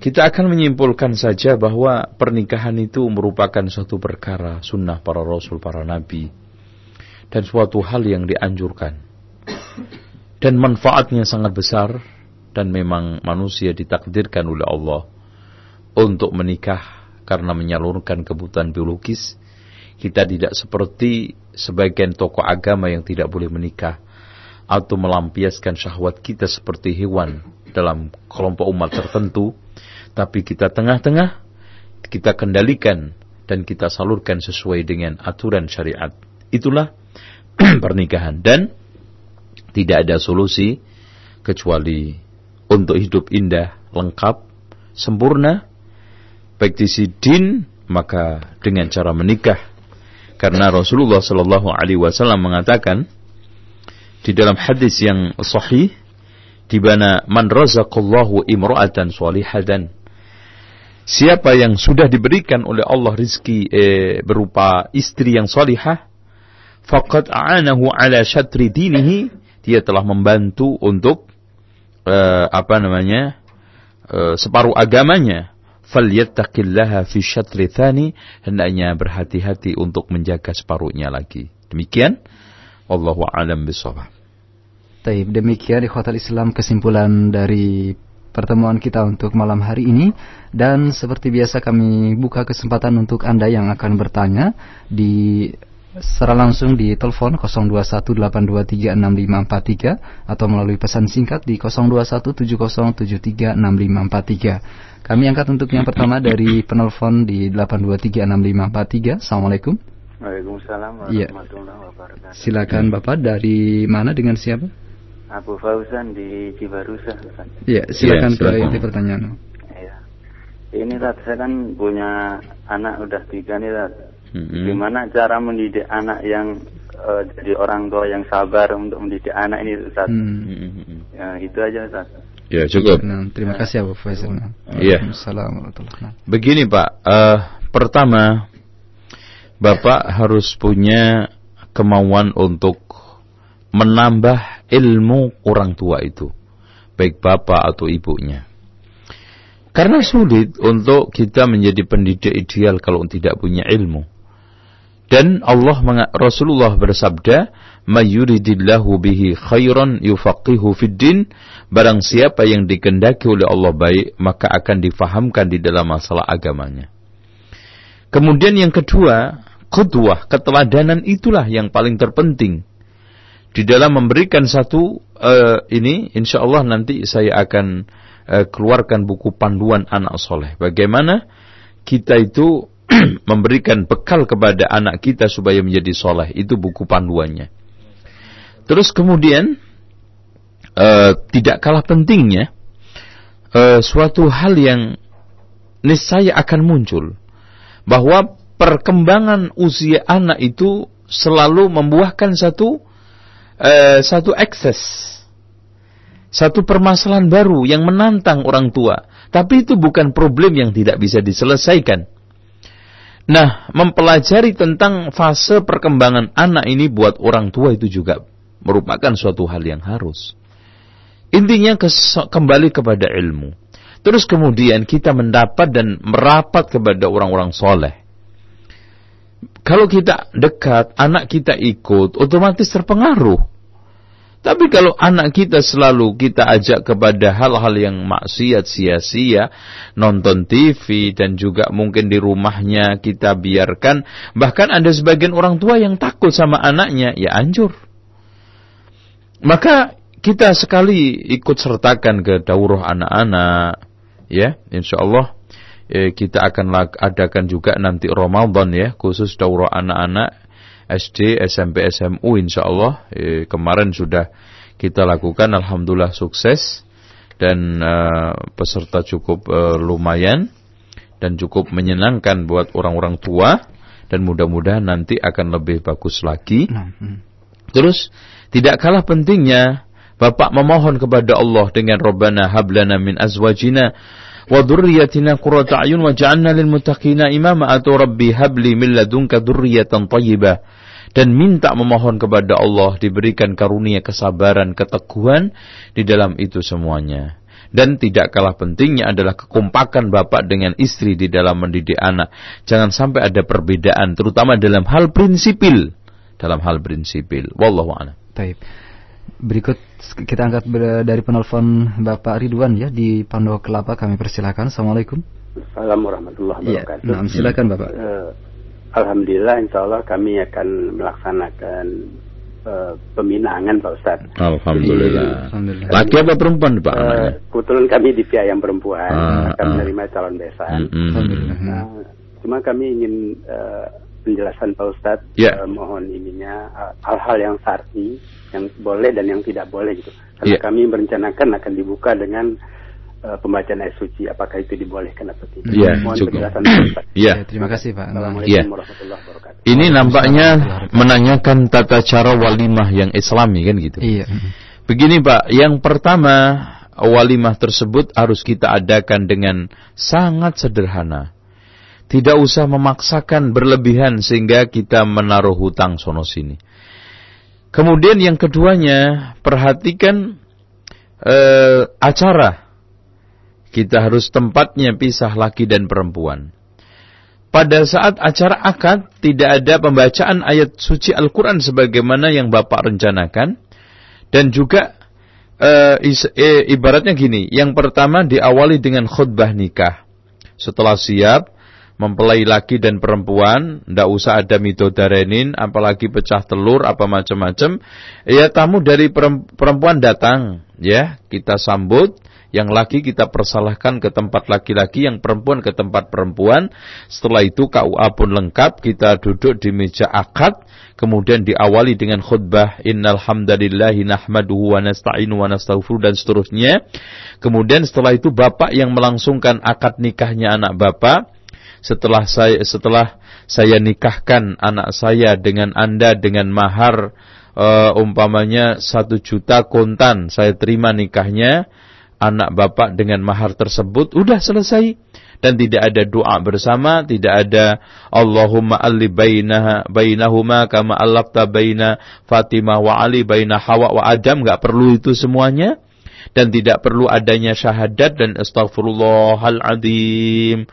kita akan menyimpulkan saja bahwa pernikahan itu merupakan suatu perkara sunnah para rasul, para nabi. Dan suatu hal yang dianjurkan. Dan manfaatnya sangat besar. Dan memang manusia ditakdirkan oleh Allah untuk menikah karena menyalurkan kebutuhan biologis. Kita tidak seperti sebagian tokoh agama yang tidak boleh menikah atau melampiaskan syahwat kita seperti hewan dalam kelompok umat tertentu, tapi kita tengah-tengah, kita kendalikan dan kita salurkan sesuai dengan aturan syariat. Itulah pernikahan dan tidak ada solusi kecuali untuk hidup indah, lengkap, sempurna, baik di sisi din maka dengan cara menikah. Karena Rasulullah Shallallahu Alaihi Wasallam mengatakan di dalam hadis yang sahih di mana man razaqallahu imra'atan salihatan siapa yang sudah diberikan oleh Allah rizki eh, berupa istri yang salihah faqad a'anahu ala syatri dinihi dia telah membantu untuk eh, apa namanya eh, separuh agamanya. Falyattaqillaha fi syatri thani hendaknya berhati-hati untuk menjaga separuhnya lagi. Demikian wallahu alam bisawab Taib, demikian Hotel Islam kesimpulan dari pertemuan kita untuk malam hari ini dan seperti biasa kami buka kesempatan untuk Anda yang akan bertanya di secara langsung di telepon 0218236543 atau melalui pesan singkat di 0217073653. Kami angkat untuk yang pertama dari penelpon di 8236543. Assalamualaikum. Waalaikumsalam Iya. warahmatullahi wabarakatuh. Silakan Bapak dari mana dengan siapa? Abu Fauzan di Cibarusa. Ustaz. Iya, silakan Iya, silakan. pertanyaan. Iya. Ini Tat, saya kan punya anak udah tiga nih Tat. Mm-mm. Gimana cara mendidik anak yang eh, jadi orang tua yang sabar untuk mendidik anak ini Ustaz? Hmm. Mm-mm. Ya, itu aja Ustaz. Ya cukup. Nah, terima kasih Abu Faisal. Nah. Iya. Waalaikumsalam warahmatullahi wabarakatuh. Begini Pak, eh, pertama Bapak harus punya kemauan untuk menambah ilmu orang tua itu, baik bapak atau ibunya. Karena sulit untuk kita menjadi pendidik ideal kalau tidak punya ilmu. Dan Allah Rasulullah bersabda, "Mayuridillahu bihi khairan yufaqihu fid din." Barang siapa yang dikendaki oleh Allah baik, maka akan difahamkan di dalam masalah agamanya. Kemudian yang kedua, qudwah, keteladanan itulah yang paling terpenting. Di dalam memberikan satu eh, ini, insya Allah nanti saya akan eh, keluarkan buku panduan anak soleh. Bagaimana kita itu memberikan bekal kepada anak kita supaya menjadi soleh. Itu buku panduannya. Terus kemudian, eh, tidak kalah pentingnya, eh, suatu hal yang niscaya akan muncul bahwa perkembangan usia anak itu selalu membuahkan satu eh, satu ekses, satu permasalahan baru yang menantang orang tua. Tapi itu bukan problem yang tidak bisa diselesaikan. Nah, mempelajari tentang fase perkembangan anak ini buat orang tua itu juga merupakan suatu hal yang harus. Intinya kembali kepada ilmu. Terus kemudian kita mendapat dan merapat kepada orang-orang soleh. Kalau kita dekat, anak kita ikut, otomatis terpengaruh. Tapi kalau anak kita selalu kita ajak kepada hal-hal yang maksiat sia-sia, nonton TV dan juga mungkin di rumahnya kita biarkan, bahkan ada sebagian orang tua yang takut sama anaknya, ya anjur. Maka kita sekali ikut sertakan ke daurah anak-anak, ya, insya Allah eh, kita akan adakan juga nanti Ramadan ya, khusus daurah anak-anak SD, SMP, SMU insya Allah eh, kemarin sudah kita lakukan, alhamdulillah sukses dan eh, peserta cukup eh, lumayan dan cukup menyenangkan buat orang-orang tua dan mudah-mudahan nanti akan lebih bagus lagi. Nah, hmm. Terus tidak kalah pentingnya Bapak memohon kepada Allah dengan Rabbana hablana min azwajina wa dhurriyyatina qurrata a'yun waj'alna lil muttaqina imama atau Rabbi habli min ladunka dhurriyyatan thayyibah dan minta memohon kepada Allah diberikan karunia kesabaran keteguhan di dalam itu semuanya. Dan tidak kalah pentingnya adalah kekompakan bapak dengan istri di dalam mendidik anak. Jangan sampai ada perbedaan terutama dalam hal prinsipil dalam hal prinsipil. Wallahu a'lam. Taib. Berikut kita angkat dari penelpon Bapak Ridwan ya di Pondok Kelapa kami persilakan. Assalamualaikum. Assalamualaikum warahmatullahi Iya, wabarakatuh. nah, silakan Bapak. Eh, Alhamdulillah insya Allah kami akan melaksanakan eh, peminangan Pak Ustadz. Alhamdulillah. Alhamdulillah. Laki apa perempuan Pak Eh, anaknya? kebetulan kami di pihak yang perempuan Ah, akan ah. menerima calon besan. Mm-mm. Alhamdulillah. Nah, cuma kami ingin eh, penjelasan Pak Ustadz, Ya. eh, mohon ininya eh, hal-hal yang syar'i yang boleh dan yang tidak boleh gitu. Karena Ya. kami merencanakan akan dibuka dengan eh, pembacaan ayat suci. Apakah itu dibolehkan atau tidak? Ya, mohon cukup. penjelasan Pak Ustadz. Iya. Ya, terima kasih Pak. Assalamualaikum Ya. warahmatullahi wabarakatuh. Ini nampaknya menanyakan tata cara walimah yang islami kan gitu. Iya. Begini Pak, yang pertama walimah tersebut harus kita adakan dengan sangat sederhana. Tidak usah memaksakan berlebihan sehingga kita menaruh hutang sono sini. Kemudian yang keduanya, perhatikan eh, acara. Kita harus tempatnya pisah laki dan perempuan. Pada saat acara akad tidak ada pembacaan ayat suci Al-Quran sebagaimana yang Bapak rencanakan. Dan juga is- eh, ibaratnya gini, yang pertama diawali dengan khutbah nikah. Setelah siap, mempelai laki dan perempuan, ndak usah ada midodarenin, apalagi pecah telur, apa macam-macam. Ya tamu dari perem- perempuan datang, ya kita sambut. Yang laki kita persalahkan ke tempat laki-laki, yang perempuan ke tempat perempuan. Setelah itu KUA pun lengkap, kita duduk di meja akad. Kemudian diawali dengan khutbah Innal hamdalillahi nahmaduhu wa nasta'inu wa nastaghfiru dan seterusnya. Kemudian setelah itu bapak yang melangsungkan akad nikahnya anak bapak setelah saya setelah saya nikahkan anak saya dengan anda dengan mahar eh, umpamanya satu juta kontan saya terima nikahnya anak bapak dengan mahar tersebut udah selesai. Dan tidak ada doa bersama tidak ada Allahumma alli bainaha bainahuma kama allafta baina Fatimah wa Ali baina Hawa wa Adam. Nggak perlu itu semuanya. Dan tidak perlu adanya syahadat dan astagfirullahaladzim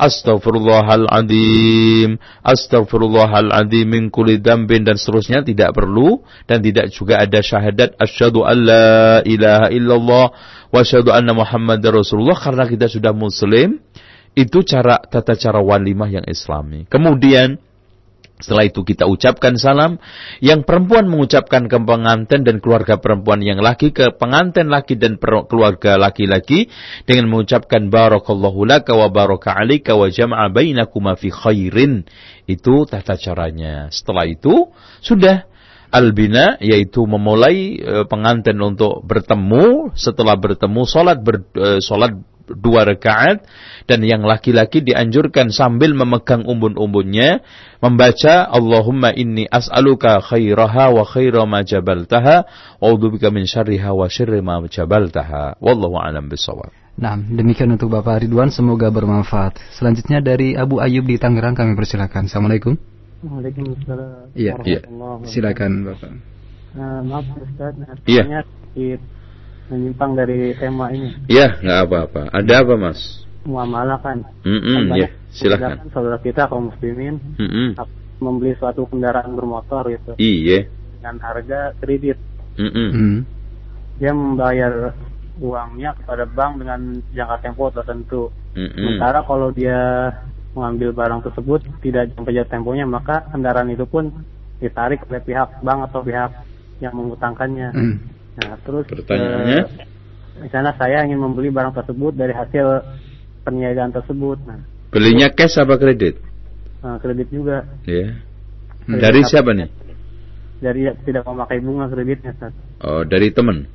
astagfirullahaladzim astagfirullahaladzim min kulli dambin dan seterusnya tidak perlu dan tidak juga ada syahadat asyhadu alla ilaha illallah wa asyhadu anna muhammadar rasulullah karena kita sudah muslim. Itu cara tata cara walimah yang islami. Kemudian setelah itu kita ucapkan salam. Yang perempuan mengucapkan ke pengantin dan keluarga perempuan yang laki ke pengantin laki dan keluarga laki-laki dengan mengucapkan barakallahu laka wa baraka alika wa jama'a bainakuma fi khairin. Itu tata caranya. Setelah itu sudah albina yaitu memulai eh, pengantin untuk bertemu setelah bertemu salat ber, eh, salat dua rakaat dan yang laki-laki dianjurkan sambil memegang umbun-umbunnya membaca Allahumma inni as'aluka khairaha wa khaira ma jabaltaha wa a'udzubika min syarriha wa syarri ma jabaltaha wallahu a'lam bissawab Nah, demikian untuk Bapak Ridwan, semoga bermanfaat. Selanjutnya dari Abu Ayub di Tangerang kami persilakan. Assalamualaikum. Waalaikumsalam. Iya, iya. Silakan Bapak. Nah, maaf Ustaz, nah, Iya. sebenarnya sedikit menyimpang dari tema ini. ya nggak apa-apa ada apa mas Muamalah kan. Mm-mm, Kan ya silakan saudara kita kaum muslimin Mm-mm. membeli suatu kendaraan bermotor gitu iya dengan harga kredit. Mm-mm. Hmm. Dia membayar uangnya kepada bank dengan jangka tempo tertentu. Mm-mm. Sementara kalau dia mengambil barang tersebut tidak sampai jatuh temponya, maka kendaraan itu pun ditarik oleh pihak bank atau pihak yang mengutangkannya. Hmm. Nah, terus Pertanyaannya? eh, misalnya saya ingin membeli barang tersebut dari hasil perniagaan tersebut. Nah, belinya cash apa kredit eh, kredit juga ya Hmm. dari siapa nih dari tidak memakai bunga kreditnya, Ustaz. oh dari teman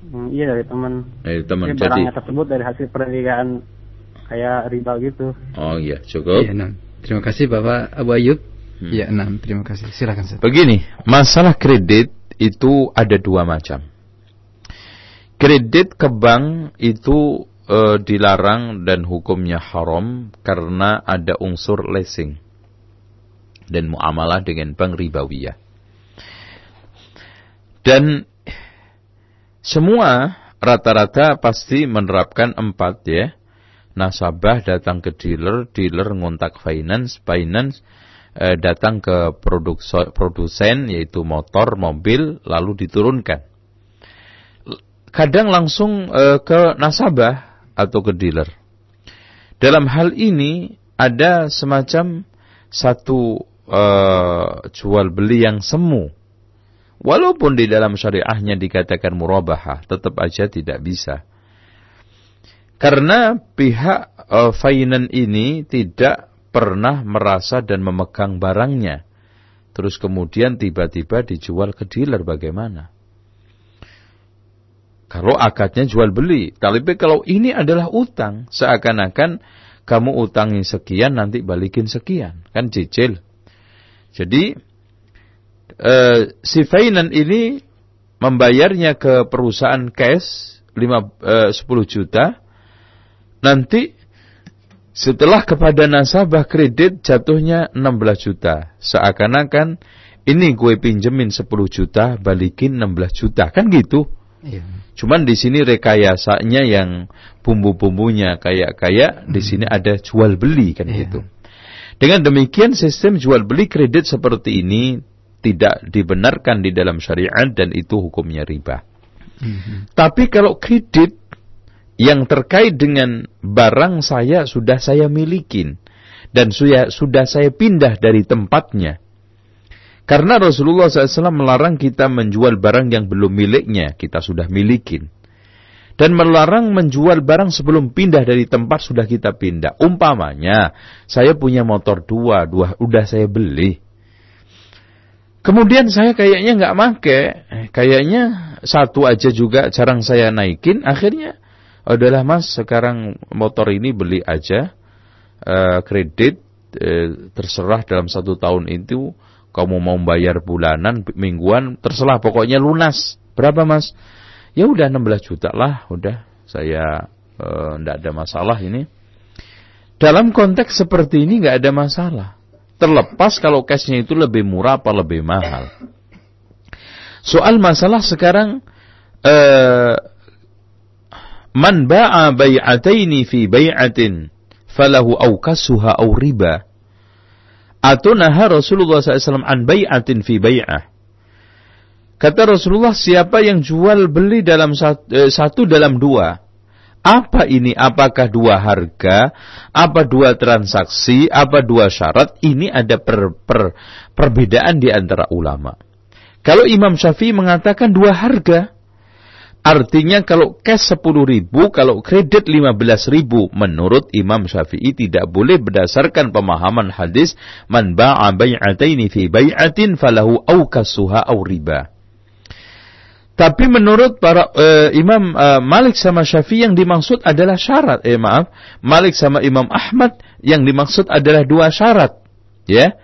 Hmm, iya dari teman. dari teman Jadi jadi barangnya tersebut dari hasil perniagaan kayak riba gitu. oh iya cukup Iya, nah. Terima kasih Bapak Abu Ayub. Hmm. Iya, nah, terima kasih. Silakan Ustaz. Begini, masalah kredit itu ada dua macam. Kredit ke bank itu eh, dilarang dan hukumnya haram karena ada unsur leasing dan muamalah dengan bank ribawiyah. Dan semua rata-rata pasti menerapkan empat ya. Nasabah datang ke dealer, dealer ngontak finance, finance eh, datang ke produsen yaitu motor, mobil, lalu diturunkan. Kadang langsung eh, ke nasabah atau ke dealer. Dalam hal ini ada semacam satu eh, jual beli yang semu. Walaupun di dalam syariahnya dikatakan murabahah, tetap aja tidak bisa. Karena pihak uh, finance ini tidak pernah merasa dan memegang barangnya. Terus kemudian tiba-tiba dijual ke dealer bagaimana? Kalau akadnya jual beli. Tapi kalau ini adalah utang. Seakan-akan kamu utangi sekian nanti balikin sekian. Kan cicil. Jadi eh, si Fainan ini membayarnya ke perusahaan cash 5, eh, 10 juta. Nanti setelah kepada nasabah kredit jatuhnya 16 juta. Seakan-akan ini gue pinjemin 10 juta, balikin 16 juta. Kan gitu. Iya. Cuman di sini rekayasanya yang bumbu-bumbunya kayak kayak hmm. di sini ada jual beli kan iya. gitu. Dengan demikian sistem jual beli kredit seperti ini tidak dibenarkan di dalam syariat dan itu hukumnya riba. Hmm. Tapi kalau kredit yang terkait dengan barang saya sudah saya milikin dan sudah saya pindah dari tempatnya karena Rasulullah SAW melarang kita menjual barang yang belum miliknya, kita sudah milikin. Dan melarang menjual barang sebelum pindah dari tempat sudah kita pindah. Umpamanya, saya punya motor dua, dua udah saya beli. Kemudian saya kayaknya nggak make, kayaknya satu aja juga jarang saya naikin. Akhirnya, adalah mas sekarang motor ini beli aja, uh, kredit, uh, terserah dalam satu tahun itu kamu mau bayar bulanan, mingguan, terserah pokoknya lunas. Berapa mas? Ya udah 16 juta lah, udah saya tidak eh, ada masalah ini. Dalam konteks seperti ini nggak ada masalah. Terlepas kalau cashnya itu lebih murah apa lebih mahal. Soal masalah sekarang eh, man ba'a bay'ataini fi bay'atin falahu awkasuha aw riba atau naha Rasulullah SAW an bay'atin fi bay'ah. Kata Rasulullah, siapa yang jual beli dalam satu, eh, satu dalam dua. Apa ini? Apakah dua harga? Apa dua transaksi? Apa dua syarat? Ini ada per, per, perbedaan di antara ulama. Kalau Imam Syafi'i mengatakan dua harga, Artinya kalau cash 10 ribu, kalau kredit 15 ribu, menurut Imam Syafi'i tidak boleh berdasarkan pemahaman hadis man ba'a bay'ataini fi bay'atin falahu awkasuha aw riba. Tapi menurut para uh, Imam uh, Malik sama Syafi'i yang dimaksud adalah syarat. Eh maaf, Malik sama Imam Ahmad yang dimaksud adalah dua syarat. Ya.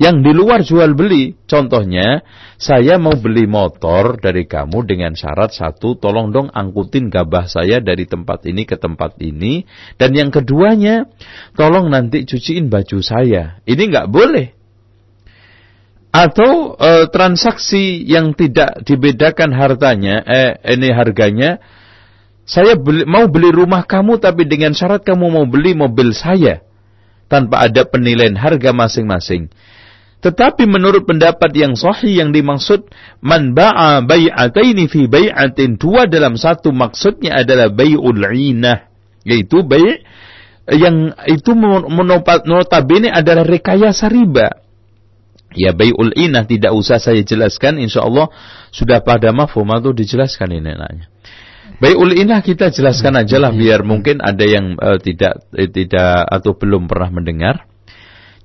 Yang di luar jual beli, contohnya saya mau beli motor dari kamu dengan syarat satu, tolong dong angkutin gabah saya dari tempat ini ke tempat ini. Dan yang keduanya, tolong nanti cuciin baju saya. Ini nggak boleh. Atau e, transaksi yang tidak dibedakan hartanya, eh ini harganya, saya beli, mau beli rumah kamu tapi dengan syarat kamu mau beli mobil saya tanpa ada penilaian harga masing-masing. Tetapi menurut pendapat yang sahih yang dimaksud man ba'a bai'ataini fi bai'atin dua dalam satu maksudnya adalah bai'ul inah yaitu bai' yang itu notabene adalah rekayasa riba. Ya bai'ul inah tidak usah saya jelaskan insyaallah sudah pada mafhum atau dijelaskan ini nanya. Bai'ul inah kita jelaskan aja lah biar mungkin ada yang uh, tidak eh, tidak atau belum pernah mendengar.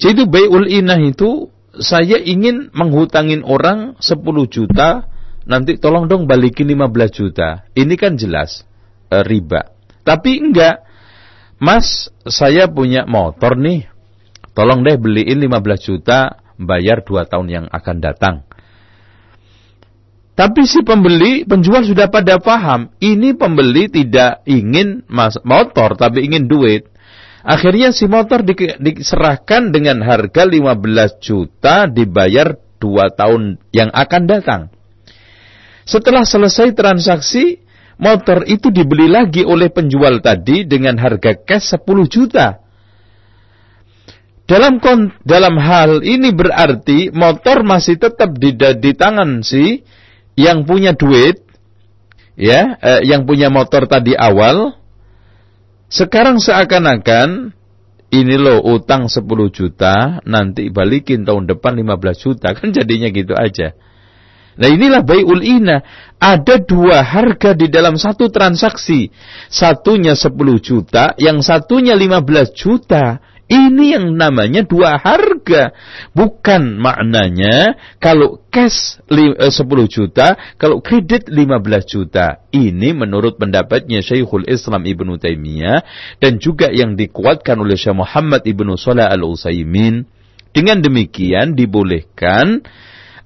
Jadi bai'ul inah itu saya ingin menghutangin orang 10 juta, nanti tolong dong balikin 15 juta. Ini kan jelas e, riba. Tapi enggak. Mas, saya punya motor nih. Tolong deh beliin 15 juta, bayar 2 tahun yang akan datang. Tapi si pembeli, penjual sudah pada paham, ini pembeli tidak ingin mas, motor, tapi ingin duit. Akhirnya si motor di, diserahkan dengan harga 15 juta dibayar 2 tahun yang akan datang. Setelah selesai transaksi, motor itu dibeli lagi oleh penjual tadi dengan harga cash 10 juta. Dalam dalam hal ini berarti motor masih tetap di, di tangan si yang punya duit, ya, eh, yang punya motor tadi awal, sekarang seakan-akan ini loh utang 10 juta, nanti balikin tahun depan 15 juta, kan jadinya gitu aja. Nah inilah bayul ina. Ada dua harga di dalam satu transaksi. Satunya 10 juta, yang satunya 15 juta. Ini yang namanya dua harga. Bukan maknanya kalau cash 10 eh, juta, kalau kredit 15 juta. Ini menurut pendapatnya Syekhul Islam Ibnu Taimiyah dan juga yang dikuatkan oleh Syekh Muhammad Ibnu Salah Al-Utsaimin. Dengan demikian dibolehkan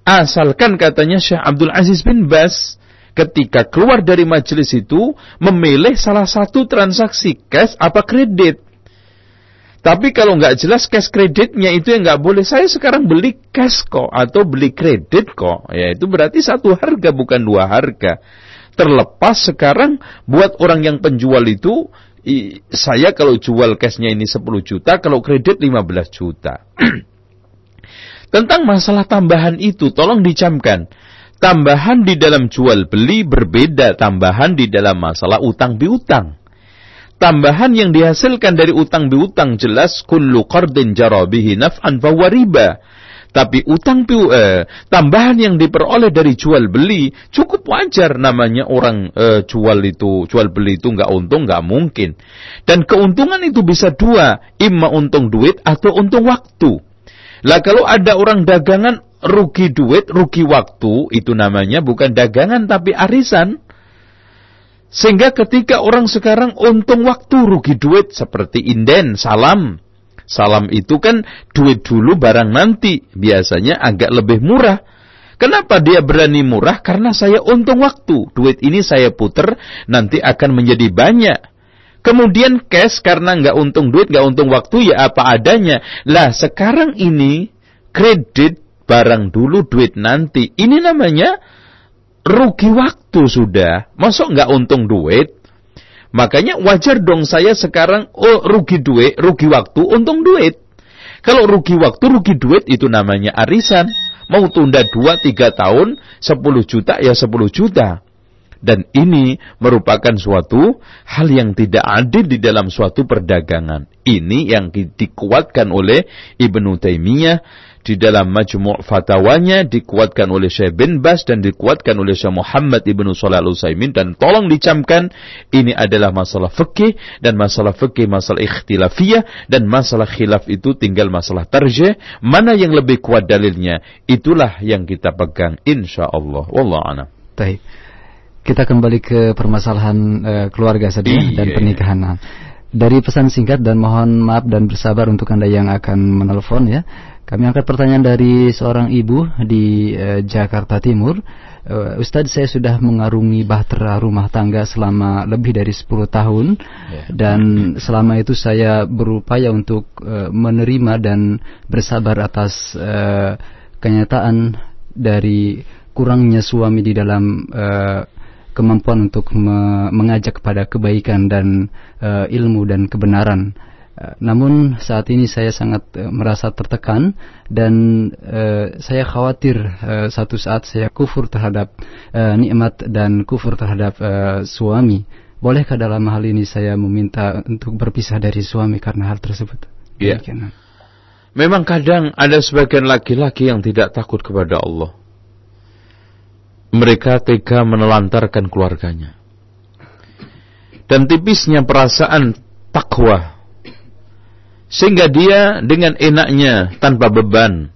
asalkan katanya Syekh Abdul Aziz bin Bas ketika keluar dari majelis itu memilih salah satu transaksi cash apa kredit. Tapi kalau nggak jelas cash kreditnya itu yang nggak boleh. Saya sekarang beli cash kok atau beli kredit kok. Ya itu berarti satu harga bukan dua harga. Terlepas sekarang buat orang yang penjual itu saya kalau jual cashnya ini 10 juta, kalau kredit 15 juta. Tentang masalah tambahan itu tolong dicamkan. Tambahan di dalam jual beli berbeda tambahan di dalam masalah utang piutang tambahan yang dihasilkan dari utang piutang jelas kullu qardin jarabihi naf'an fahuwa riba. Tapi utang piu eh, tambahan yang diperoleh dari jual beli cukup wajar namanya orang eh, jual itu jual beli itu nggak untung nggak mungkin. Dan keuntungan itu bisa dua, imma untung duit atau untung waktu. Lah kalau ada orang dagangan rugi duit, rugi waktu, itu namanya bukan dagangan tapi arisan. Sehingga ketika orang sekarang untung waktu rugi duit seperti inden, salam. Salam itu kan duit dulu barang nanti. Biasanya agak lebih murah. Kenapa dia berani murah? Karena saya untung waktu. Duit ini saya puter nanti akan menjadi banyak. Kemudian cash karena nggak untung duit, nggak untung waktu ya apa adanya. Lah sekarang ini kredit barang dulu duit nanti. Ini namanya rugi waktu sudah. Masuk nggak untung duit? Makanya wajar dong saya sekarang oh rugi duit, rugi waktu, untung duit. Kalau rugi waktu, rugi duit itu namanya arisan. Mau tunda 2-3 tahun, 10 juta ya 10 juta. Dan ini merupakan suatu hal yang tidak adil di dalam suatu perdagangan. Ini yang dikuatkan oleh Ibnu Taimiyah di dalam majmu' fatwanya dikuatkan oleh Syekh bin Bas dan dikuatkan oleh Syekh Muhammad Ibnu Shalih Al-Utsaimin dan tolong dicamkan ini adalah masalah fikih dan masalah fikih masalah ikhtilafiyah dan masalah khilaf itu tinggal masalah tarjih mana yang lebih kuat dalilnya itulah yang kita pegang insyaallah wallahu a'lam. Baik. Kita kembali ke permasalahan uh, keluarga saja iya, dan iya. pernikahan. Nah, dari pesan singkat dan mohon maaf dan bersabar untuk Anda yang akan menelpon ya. Kami angkat pertanyaan dari seorang ibu di uh, Jakarta Timur. Uh, Ustadz saya sudah mengarungi bahtera rumah tangga selama lebih dari 10 tahun yeah. dan selama itu saya berupaya untuk uh, menerima dan bersabar atas uh, kenyataan dari kurangnya suami di dalam uh, kemampuan untuk me mengajak kepada kebaikan dan uh, ilmu dan kebenaran. Eh, namun saat ini saya sangat uh, merasa tertekan dan uh, saya khawatir satu saat saya kufur terhadap nikmat dan kufur terhadap suami. Bolehkah dalam hal ini saya meminta untuk berpisah dari suami karena hal tersebut? Iya. Memang kadang ada sebagian laki-laki yang tidak takut kepada Allah. Mereka tega menelantarkan keluarganya. Dan tipisnya perasaan takwa sehingga dia dengan enaknya tanpa beban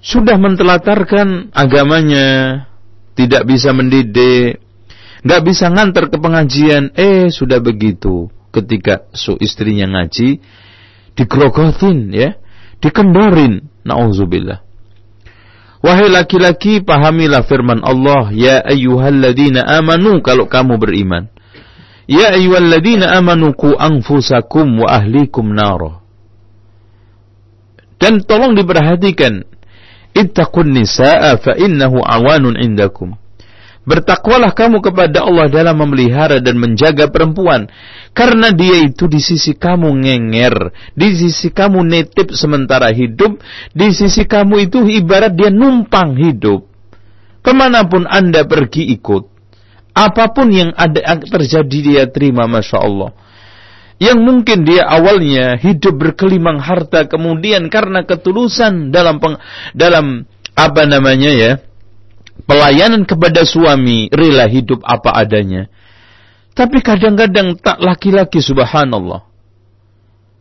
sudah mentelatarkan agamanya, tidak bisa mendidik, nggak bisa ngantar ke pengajian. Eh sudah begitu, ketika su istrinya ngaji, digrogotin ya, dikendorin. Nauzubillah. Wahai laki-laki, pahamilah firman Allah, ya ayyuhalladzina amanu kalau kamu beriman. Ya ayyuhalladzina amanu ku anfusakum wa ahlikum nara. Dan tolong diperhatikan. Ittaqun nisaa fa innahu awanun indakum. Bertakwalah kamu kepada Allah dalam memelihara dan menjaga perempuan. Karena dia itu di sisi kamu ngenger. Di sisi kamu netip sementara hidup. Di sisi kamu itu ibarat dia numpang hidup. Ke mana pun anda pergi ikut. Apa pun yang ada terjadi dia terima Masya Allah. Yang mungkin dia awalnya hidup berkelimang harta kemudian karena ketulusan dalam peng, dalam apa namanya ya pelayanan kepada suami, rela hidup apa adanya. Tapi kadang-kadang tak laki-laki subhanallah.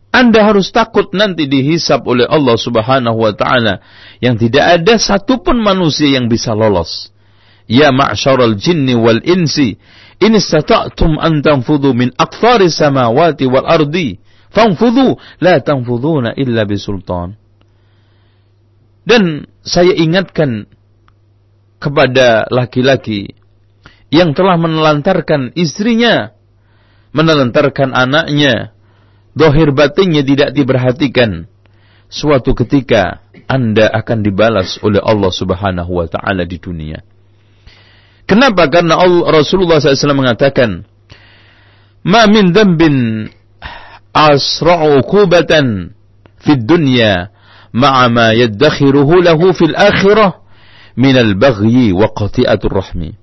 Anda harus takut nanti dihisap oleh Allah subhanahu wa ta'ala. Yang tidak ada satupun manusia yang bisa lolos. Ya ma'syaral jinni wal insi. In istata'tum an tanfudhu min akfari samawati wal ardi. Fanfudhu la tanfudhuna illa bisultan. Dan saya ingatkan kepada laki-laki yang telah menelantarkan istrinya, menelantarkan anaknya, dohir batinnya tidak diperhatikan. Suatu ketika Anda akan dibalas oleh Allah Subhanahu wa taala di dunia. Kenapa? Karena Allah, Rasulullah SAW mengatakan, "Ma min dhanbin asra'u kubatan fid dunya ma'a ma yaddakhiruhu lahu fil akhirah min al-baghyi wa qati'atur rahmi."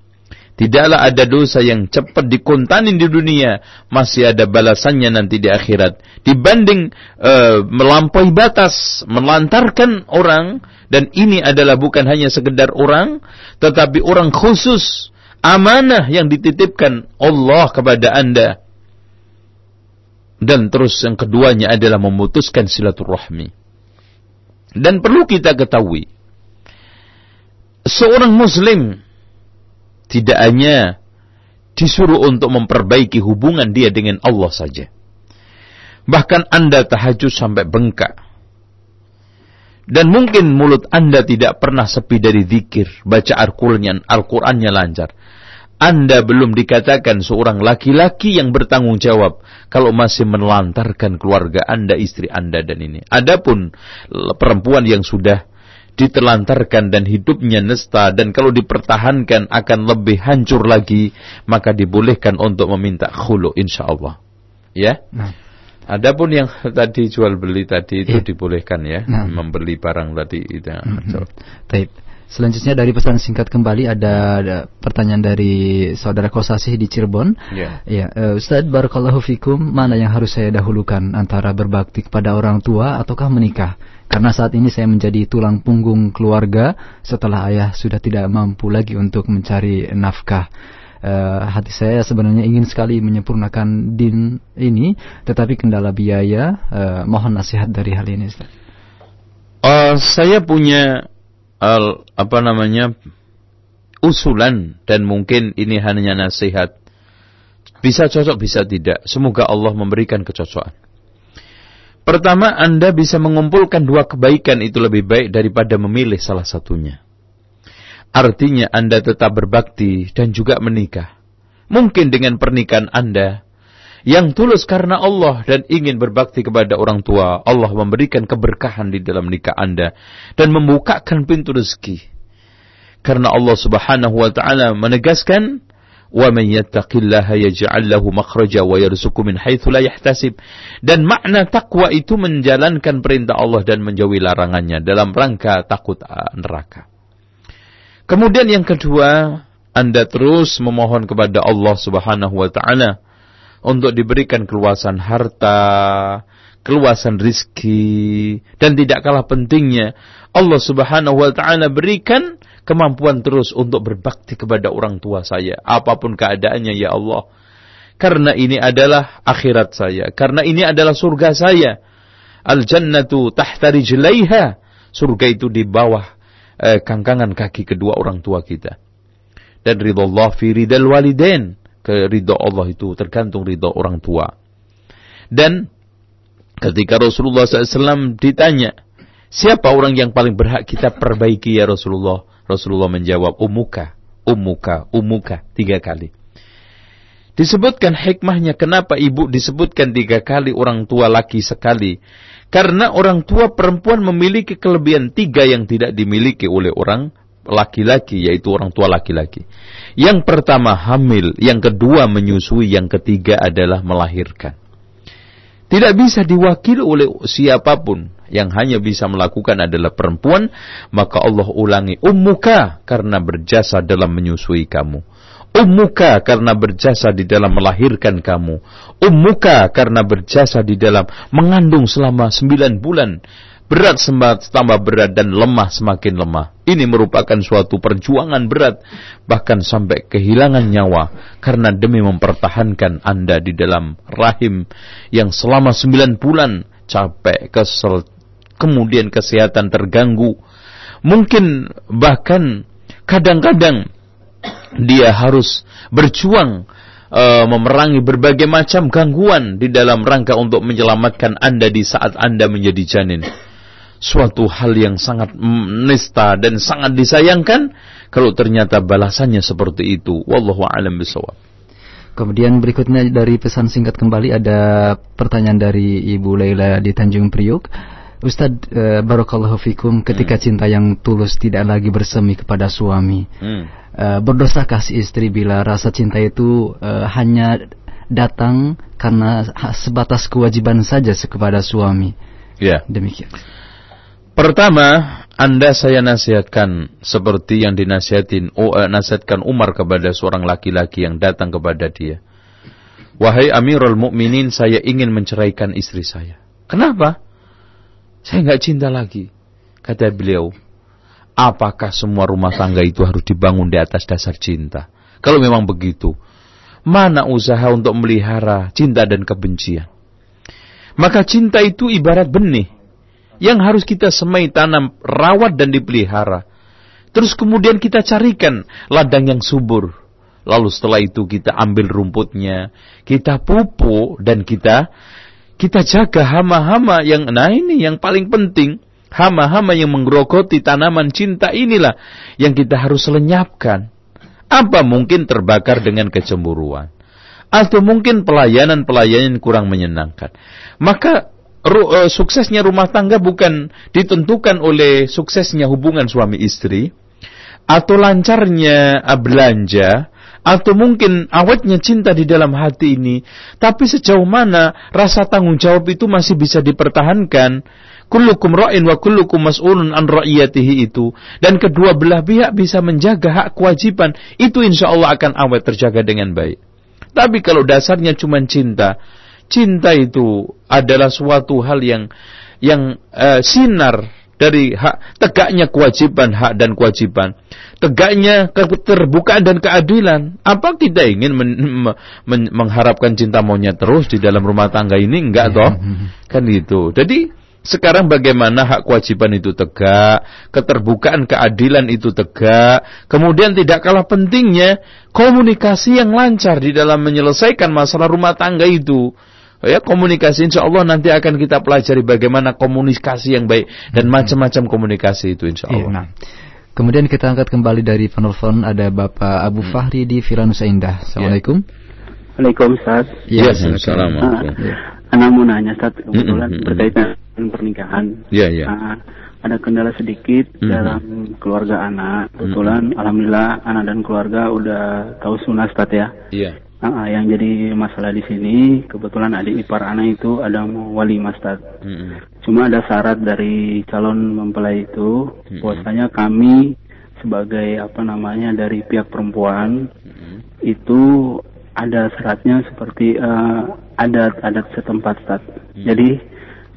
Tidaklah ada dosa yang cepat dikontanin di dunia, masih ada balasannya nanti di akhirat. Dibanding uh, melampaui batas, melantarkan orang, dan ini adalah bukan hanya sekedar orang, tetapi orang khusus, amanah yang dititipkan Allah kepada anda. Dan terus yang keduanya adalah memutuskan silaturahmi. Dan perlu kita ketahui, seorang muslim tidak hanya disuruh untuk memperbaiki hubungan dia dengan Allah saja. Bahkan Anda tahajud sampai bengkak. Dan mungkin mulut Anda tidak pernah sepi dari zikir, baca Al-Qur'annya Al lancar. Anda belum dikatakan seorang laki-laki yang bertanggung jawab kalau masih menelantarkan keluarga Anda, istri Anda dan ini. Adapun perempuan yang sudah ditelantarkan dan hidupnya nesta dan kalau dipertahankan akan lebih hancur lagi maka dibolehkan untuk meminta khulu insyaallah ya nah. Adapun yang tadi jual beli tadi itu ya. dibolehkan ya nah. membeli barang tadi itu. Mm -hmm. Selanjutnya dari pesan singkat kembali ada, ada pertanyaan dari saudara Kosasih di Cirebon. Yeah. Ya, uh, Ustaz barakallahu fikum, mana yang harus saya dahulukan antara berbakti kepada orang tua ataukah menikah? Karena saat ini saya menjadi tulang punggung keluarga setelah ayah sudah tidak mampu lagi untuk mencari nafkah. Uh, hati saya sebenarnya ingin sekali menyempurnakan din ini, tetapi kendala biaya. Uh, mohon nasihat dari hal ini. Uh, saya punya al, apa namanya usulan dan mungkin ini hanya nasihat. Bisa cocok, bisa tidak. Semoga Allah memberikan kecocokan. Pertama, Anda bisa mengumpulkan dua kebaikan itu lebih baik daripada memilih salah satunya. Artinya Anda tetap berbakti dan juga menikah. Mungkin dengan pernikahan Anda, yang tulus karena Allah dan ingin berbakti kepada orang tua, Allah memberikan keberkahan di dalam nikah Anda dan membukakan pintu rezeki. Karena Allah Subhanahu wa taala menegaskan, "Wa man yaj'al lahu makhraja wa yarzuqhu min haitsu la yahtasib." Dan makna takwa itu menjalankan perintah Allah dan menjauhi larangannya dalam rangka takut neraka. Kemudian yang kedua, Anda terus memohon kepada Allah Subhanahu wa taala untuk diberikan keluasan harta, keluasan rizki, dan tidak kalah pentingnya Allah Subhanahu wa taala berikan kemampuan terus untuk berbakti kepada orang tua saya, apa pun keadaannya ya Allah. Karena ini adalah akhirat saya, karena ini adalah surga saya. Al jannatu tahta rijlaiha. Surga itu di bawah eh, kangkangan kaki kedua orang tua kita. Dan ridha Allah fi ridal walidain ke ridho Allah itu tergantung ridho orang tua. Dan ketika Rasulullah SAW ditanya, siapa orang yang paling berhak kita perbaiki ya Rasulullah? Rasulullah menjawab, umuka, umuka, umuka, tiga kali. Disebutkan hikmahnya kenapa ibu disebutkan tiga kali orang tua laki sekali. Karena orang tua perempuan memiliki kelebihan tiga yang tidak dimiliki oleh orang laki-laki yaitu orang tua laki-laki. Yang pertama hamil, yang kedua menyusui, yang ketiga adalah melahirkan. Tidak bisa diwakili oleh siapa pun yang hanya bisa melakukan adalah perempuan, maka Allah ulangi ummuka karena berjasa dalam menyusui kamu. Ummuka karena berjasa di dalam melahirkan kamu. Ummuka karena berjasa di dalam mengandung selama sembilan bulan berat tambah berat dan lemah semakin lemah. Ini merupakan suatu perjuangan berat bahkan sampai kehilangan nyawa karena demi mempertahankan Anda di dalam rahim yang selama sembilan bulan capek, kesel, kemudian kesehatan terganggu. Mungkin bahkan kadang-kadang dia harus berjuang uh, memerangi berbagai macam gangguan di dalam rangka untuk menyelamatkan Anda di saat Anda menjadi janin suatu hal yang sangat nista dan sangat disayangkan kalau ternyata balasannya seperti itu. Wallahu a'lam bishawab. Kemudian berikutnya dari pesan singkat kembali ada pertanyaan dari Ibu Laila di Tanjung Priuk. Ustadz uh, Barakallahu Fikum ketika hmm. cinta yang tulus tidak lagi bersemi kepada suami hmm. uh, Berdosakah si istri bila rasa cinta itu uh, hanya datang karena sebatas kewajiban saja kepada suami Ya Demikian Pertama, Anda saya nasihatkan seperti yang dinasihatin oh, eh, nasihatkan Umar kepada seorang laki-laki yang datang kepada dia. Wahai Amirul Mukminin, saya ingin menceraikan istri saya. Kenapa? Saya nggak cinta lagi. Kata beliau, apakah semua rumah tangga itu harus dibangun di atas dasar cinta? Kalau memang begitu, mana usaha untuk melihara cinta dan kebencian? Maka cinta itu ibarat benih yang harus kita semai tanam, rawat dan dipelihara. Terus kemudian kita carikan ladang yang subur. Lalu setelah itu kita ambil rumputnya, kita pupuk dan kita kita jaga hama-hama yang nah ini yang paling penting. Hama-hama yang menggerogoti tanaman cinta inilah yang kita harus lenyapkan. Apa mungkin terbakar dengan kecemburuan? Atau mungkin pelayanan-pelayanan kurang menyenangkan. Maka ru, uh, suksesnya rumah tangga bukan ditentukan oleh suksesnya hubungan suami istri atau lancarnya uh, belanja atau mungkin awetnya cinta di dalam hati ini. Tapi sejauh mana rasa tanggung jawab itu masih bisa dipertahankan? Kullukum ra'in wa kullukum mas'ulun an ra'iyatihi itu. Dan kedua belah pihak bisa menjaga hak kewajiban. Itu insya Allah akan awet terjaga dengan baik. Tapi kalau dasarnya cuma cinta cinta itu adalah suatu hal yang yang uh, sinar dari hak tegaknya kewajiban hak dan kewajiban. Tegaknya keterbukaan dan keadilan. Apa kita ingin men, men, mengharapkan cinta monyet terus di dalam rumah tangga ini? Enggak toh. Kan itu jadi sekarang bagaimana hak kewajiban itu tegak, keterbukaan keadilan itu tegak, kemudian tidak kalah pentingnya komunikasi yang lancar di dalam menyelesaikan masalah rumah tangga itu. Ya, komunikasi insya Allah nanti akan kita pelajari bagaimana komunikasi yang baik dan hmm. macam-macam komunikasi itu insya iya, Allah. Iya, nah. Kemudian kita angkat kembali dari penelpon ada Bapak Abu hmm. Fahri di Firanusa Indah. Assalamualaikum. Ya. Waalaikumsalam. Ya, Assalamualaikum. Ya. Anak mau nanya Ustaz kebetulan hmm, hmm, berkaitan dengan pernikahan. Iya, iya. Uh, ada kendala sedikit hmm. dalam keluarga anak. Kebetulan hmm. alhamdulillah anak dan keluarga udah tahu sunnah Ustaz ya. Iya. Nah, yang jadi masalah di sini kebetulan adik ipar anak itu ada wali mastad. Mm-hmm. Cuma ada syarat dari calon mempelai itu, mm-hmm. bahwasanya kami sebagai apa namanya dari pihak perempuan mm-hmm. itu ada syaratnya seperti uh, adat-adat setempat Ustaz. Mm-hmm. Jadi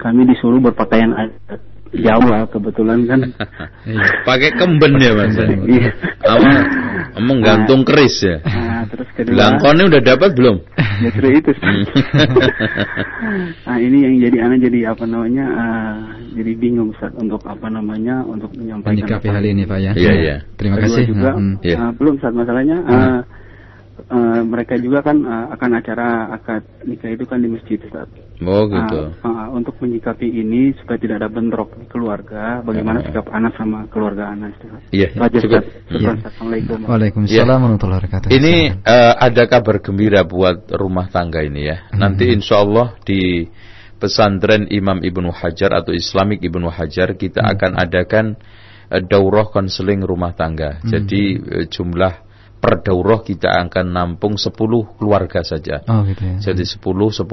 kami disuruh berpakaian adat. Jawa kebetulan kan. Iya. Pakai kemben ya mas. Iya. Emang gantung keris ya. Nah, terus kedua. Langkonnya udah dapat belum? Justru itu. Hmm. nah ini yang jadi anak jadi apa namanya uh, jadi bingung Ustaz untuk apa namanya untuk menyampaikan. Menyikapi hal ini Pak ya. Iya iya. Terima kedua kasih. juga hmm. uh, belum Ustaz masalahnya. Uh, uh, mereka juga kan uh, akan acara akad nikah itu kan di masjid Ustaz. Oh gitu. Uh, uh, untuk menyikapi ini supaya tidak ada bentrok di keluarga, bagaimana uh, sikap anak sama keluarga anak Ustaz. Iya. Cukup. Iya. Assalamualaikum. Waalaikumsalam ya. warahmatullahi wabarakatuh. Ini uh, ada kabar gembira buat rumah tangga ini ya. Hmm. Nanti insya Allah di pesantren Imam Ibnu Hajar atau Islamik Ibnu Hajar kita hmm. akan adakan uh, daurah konseling rumah tangga. Hmm. Jadi uh, jumlah per daurah kita akan nampung 10 keluarga saja. Oh, gitu ya. Jadi 10 10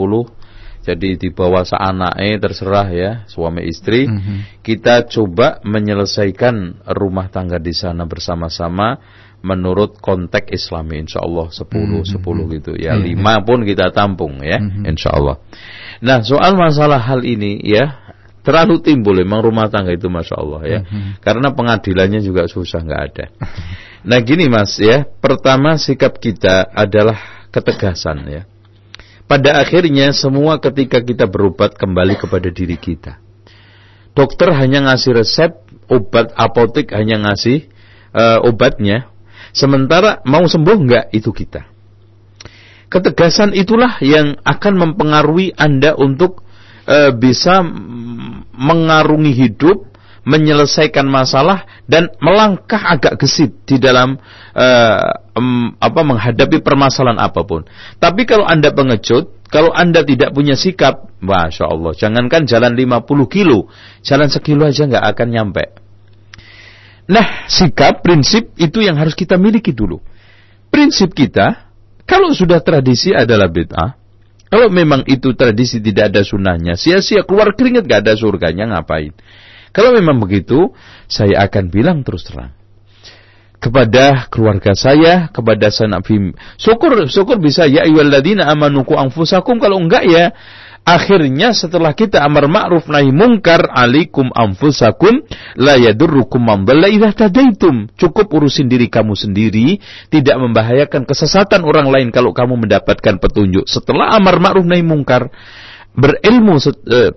jadi di bawah seanaknya terserah ya suami istri. Mm -hmm. Kita coba menyelesaikan rumah tangga di sana bersama-sama menurut konteks Islami insya Allah 10 mm -hmm. 10 gitu ya. Mm -hmm. pun kita tampung ya mm -hmm. insya Allah. Nah soal masalah hal ini ya Terlalu timbul memang rumah tangga itu masya Allah ya. Mhm. Karena pengadilannya juga susah nggak ada. Nah gini mas ya, pertama sikap kita adalah ketegasan ya. Pada akhirnya semua ketika kita berobat kembali kepada diri kita. Dokter hanya ngasih resep, obat apotek hanya ngasih uh, obatnya. Sementara mau sembuh nggak itu kita. Ketegasan itulah yang akan mempengaruhi Anda untuk uh, bisa mengarungi hidup, menyelesaikan masalah dan melangkah agak gesit di dalam uh, um, apa menghadapi permasalahan apa pun. Tapi kalau Anda pengecut, kalau Anda tidak punya sikap, Masya Allah, jangankan jalan 50 kilo, jalan sekilo aja nggak akan nyampe. Nah, sikap, prinsip itu yang harus kita miliki dulu. Prinsip kita, kalau sudah tradisi adalah bid'ah, kalau memang itu tradisi tidak ada sunnahnya, sia-sia keluar keringat gak ada surganya ngapain? Kalau memang begitu, saya akan bilang terus terang kepada keluarga saya, kepada sanak Syukur syukur bisa ya ayyuhalladzina amanuku anfusakum kalau enggak ya Akhirnya setelah kita amar ma'ruf nahi mungkar alikum anfusakum la yadurrukum man dhalla idza tadaitum. Cukup urusin diri kamu sendiri, tidak membahayakan kesesatan orang lain kalau kamu mendapatkan petunjuk. Setelah amar ma'ruf nahi mungkar, berilmu uh,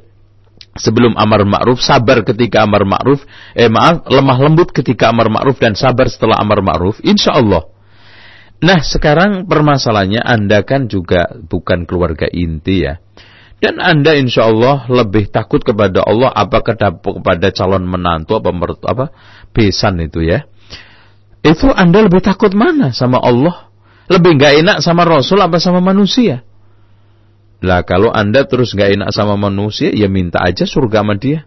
sebelum amar ma'ruf, sabar ketika amar ma'ruf, eh maaf, lemah lembut ketika amar ma'ruf dan sabar setelah amar ma'ruf, insya Allah. Nah sekarang permasalahannya Anda kan juga bukan keluarga inti ya. Dan Anda insya Allah lebih takut kepada Allah apakah kepada calon menantu apa mertu, apa besan itu ya. Itu Anda lebih takut mana sama Allah? Lebih nggak enak sama Rasul apa sama manusia? Lah kalau Anda terus nggak enak sama manusia, ya minta aja surga sama dia.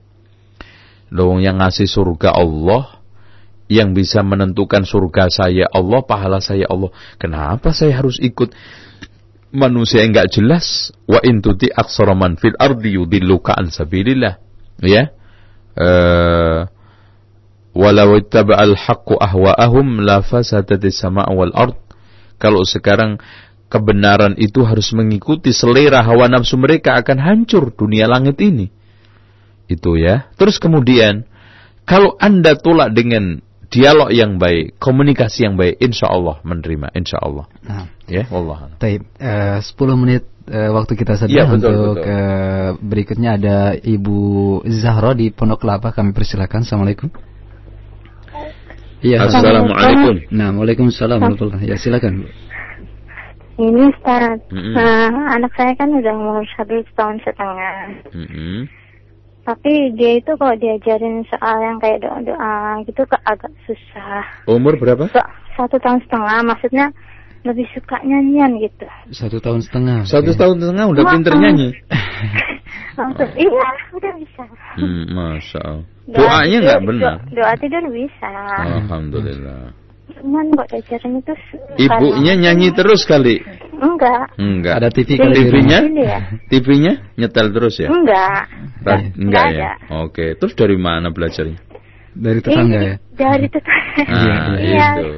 Loh yang ngasih surga Allah, yang bisa menentukan surga saya Allah, pahala saya Allah. Kenapa saya harus ikut manusia yang enggak jelas wa intuti aksara man fil ardi yudilluka an sabilillah ya uh, walau ittaba'al haqqu ahwa'ahum la fasadatis sama' wal ard kalau sekarang kebenaran itu harus mengikuti selera hawa nafsu mereka akan hancur dunia langit ini itu ya terus kemudian kalau anda tolak dengan dialog yang baik, komunikasi yang baik, insya Allah menerima, insya Allah. Nah, ya, Allah. Taib, uh, 10 menit uh, waktu kita saja ya, untuk betul. Uh, berikutnya ada Ibu Zahra di Pondok Kelapa, kami persilakan. Assalamualaikum. Iya, Assalamualaikum. Nah, Waalaikumsalam warahmatullahi Ya, silakan. Ini Ustaz, mm -hmm. nah, anak saya kan udah umur satu tahun setengah. Mm -hmm tapi dia itu kalau diajarin soal yang kayak doa-doa gitu kok agak susah. Umur berapa? So, satu tahun setengah, maksudnya lebih suka nyanyian gitu. Satu tahun setengah. Satu okay. tahun setengah udah pinter nyanyi. Maksud, iya, udah bisa. Hmm, Masya Allah. Doanya nggak benar. Doa, doa tidur bisa. Alhamdulillah. Cuman kok diajarin itu Ibunya nyanyi terus kali. Enggak. Enggak. Ada TV kali TV-nya? Ya? TV-nya nyetel terus ya? Enggak. Enggak, enggak ya. Oke, terus dari mana belajarnya? Dari tetangga ya? Dari tetangga. Ah, iya, itu.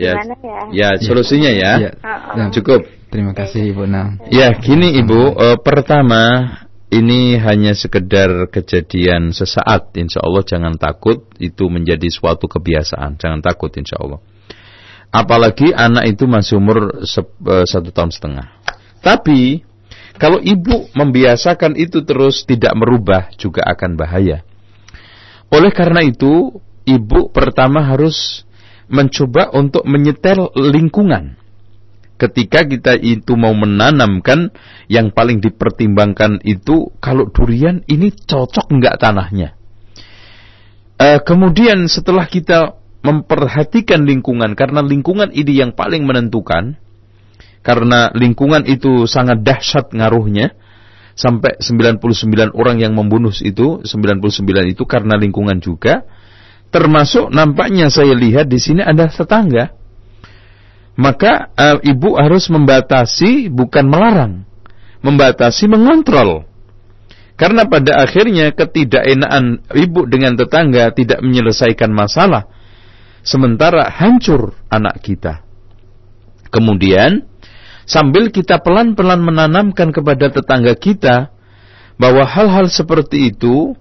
ya, ya? Ya, solusinya ya. ya. Nah, Cukup. Terima kasih Ibu Nah. Ya, gini Ibu, uh, pertama ini hanya sekedar kejadian sesaat. Insya Allah jangan takut itu menjadi suatu kebiasaan. Jangan takut insya Allah. Apalagi anak itu masih umur eh, satu tahun setengah. Tapi kalau ibu membiasakan itu terus tidak merubah juga akan bahaya. Oleh karena itu, ibu pertama harus mencoba untuk menyetel lingkungan. Ketika kita itu mau menanamkan, yang paling dipertimbangkan itu kalau durian ini cocok enggak tanahnya. E, kemudian setelah kita memperhatikan lingkungan karena lingkungan ini yang paling menentukan karena lingkungan itu sangat dahsyat ngaruhnya sampai 99 orang yang membunuh itu 99 itu karena lingkungan juga termasuk nampaknya saya lihat di sini ada tetangga maka uh, ibu harus membatasi bukan melarang. Membatasi mengontrol. Karena pada akhirnya ketidakenaan ibu dengan tetangga tidak menyelesaikan masalah. Sementara hancur anak kita. Kemudian, sambil kita pelan-pelan menanamkan kepada tetangga kita bahwa hal-hal seperti itu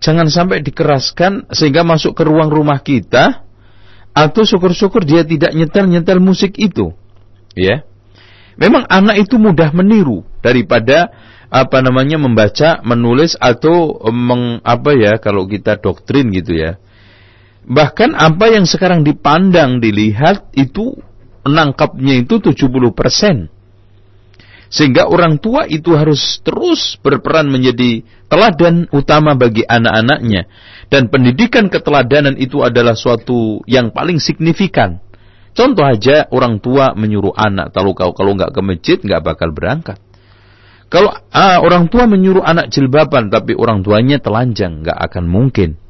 jangan sampai dikeraskan sehingga masuk ke ruang rumah kita atau syukur-syukur dia tidak nyetel-nyetel musik itu. Ya. Memang anak itu mudah meniru daripada apa namanya membaca, menulis atau meng, apa ya kalau kita doktrin gitu ya. Bahkan apa yang sekarang dipandang, dilihat itu menangkapnya itu 70%. Sehingga orang tua itu harus terus berperan menjadi teladan utama bagi anak-anaknya. Dan pendidikan keteladanan itu adalah suatu yang paling signifikan. Contoh aja orang tua menyuruh anak kalau kau kalau nggak ke masjid nggak bakal berangkat. Kalau ah, orang tua menyuruh anak jilbaban tapi orang tuanya telanjang nggak akan mungkin.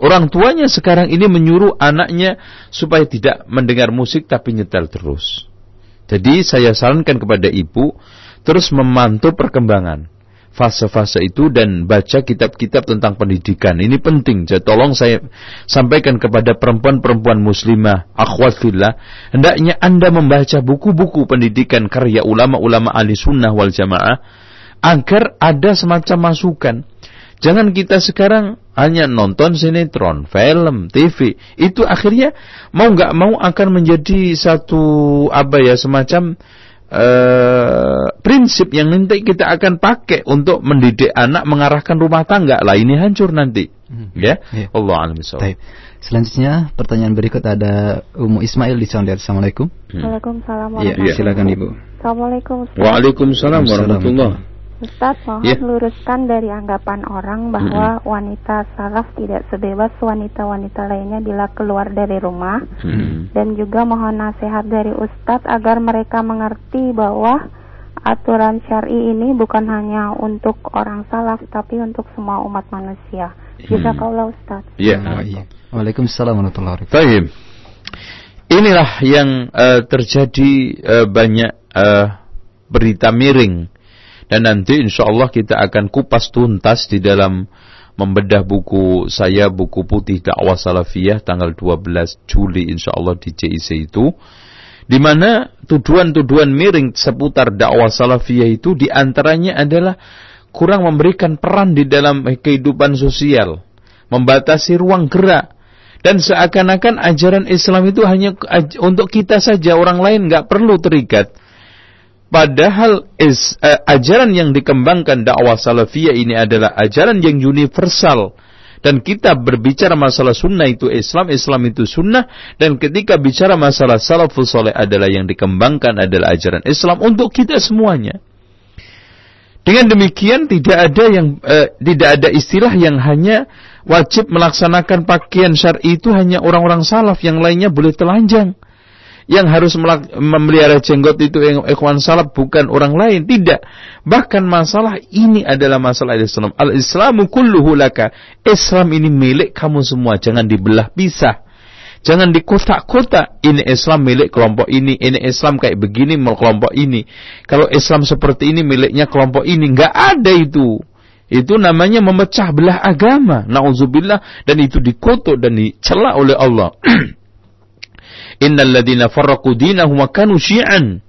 Orang tuanya sekarang ini menyuruh anaknya supaya tidak mendengar musik tapi nyetel terus. Jadi saya sarankan kepada ibu terus memantau perkembangan fase-fase itu dan baca kitab-kitab tentang pendidikan. Ini penting. Jadi tolong saya sampaikan kepada perempuan-perempuan muslimah, akhwat fillah, hendaknya Anda membaca buku-buku pendidikan karya ulama-ulama ahli sunnah wal jamaah agar ada semacam masukan. Jangan kita sekarang hanya nonton sinetron, film, TV. Itu akhirnya mau nggak mau akan menjadi satu apa ya semacam uh, prinsip yang nanti kita akan pakai untuk mendidik anak mengarahkan rumah tangga. Lah ini hancur nanti. Hmm. ya? Yeah. Allah alam selanjutnya pertanyaan berikut ada Umu Ismail di Condet Assalamualaikum. Hmm. Waalaikumsalam ya, silakan Ibu. Assalamualaikum. Waalaikumsalam warahmatullahi Ustaz, mohon yeah. luruskan dari anggapan orang bahwa mm-hmm. wanita salaf tidak sebebas wanita-wanita lainnya bila keluar dari rumah. Mm-hmm. Dan juga mohon nasihat dari Ustadz agar mereka mengerti bahwa aturan syari ini bukan hanya untuk orang salaf tapi untuk semua umat manusia. Jika mm. kaulah Ustaz. Iya. Yeah. Waalaikumsalam warahmatullahi wabarakatuh. Inilah yang uh, terjadi uh, banyak uh, berita miring dan nanti insya Allah kita akan kupas tuntas di dalam membedah buku saya, buku putih dakwah salafiyah tanggal 12 Juli insya Allah di CIC itu. Di mana tuduhan-tuduhan miring seputar dakwah salafiyah itu di antaranya adalah kurang memberikan peran di dalam kehidupan sosial. Membatasi ruang gerak. Dan seakan-akan ajaran Islam itu hanya untuk kita saja, orang lain nggak perlu terikat. Padahal is, uh, ajaran yang dikembangkan dakwah salafiyah ini adalah ajaran yang universal. Dan kita berbicara masalah sunnah itu Islam, Islam itu sunnah. Dan ketika bicara masalah salafus soleh adalah yang dikembangkan adalah ajaran Islam untuk kita semuanya. Dengan demikian tidak ada yang uh, tidak ada istilah yang hanya wajib melaksanakan pakaian syar'i itu hanya orang-orang salaf yang lainnya boleh telanjang yang harus memelihara jenggot itu ikhwan salaf bukan orang lain tidak bahkan masalah ini adalah masalah Islam al-islamu kulluhu laka Islam ini milik kamu semua jangan dibelah pisah Jangan di kotak-kotak. Ini Islam milik kelompok ini. Ini Islam kayak begini milik kelompok ini. Kalau Islam seperti ini miliknya kelompok ini. Nggak ada itu. Itu namanya memecah belah agama. Nauzubillah. Dan itu dikutuk dan dicela oleh Allah. Innal ladina farraqu dinahum wa kanu syi'an.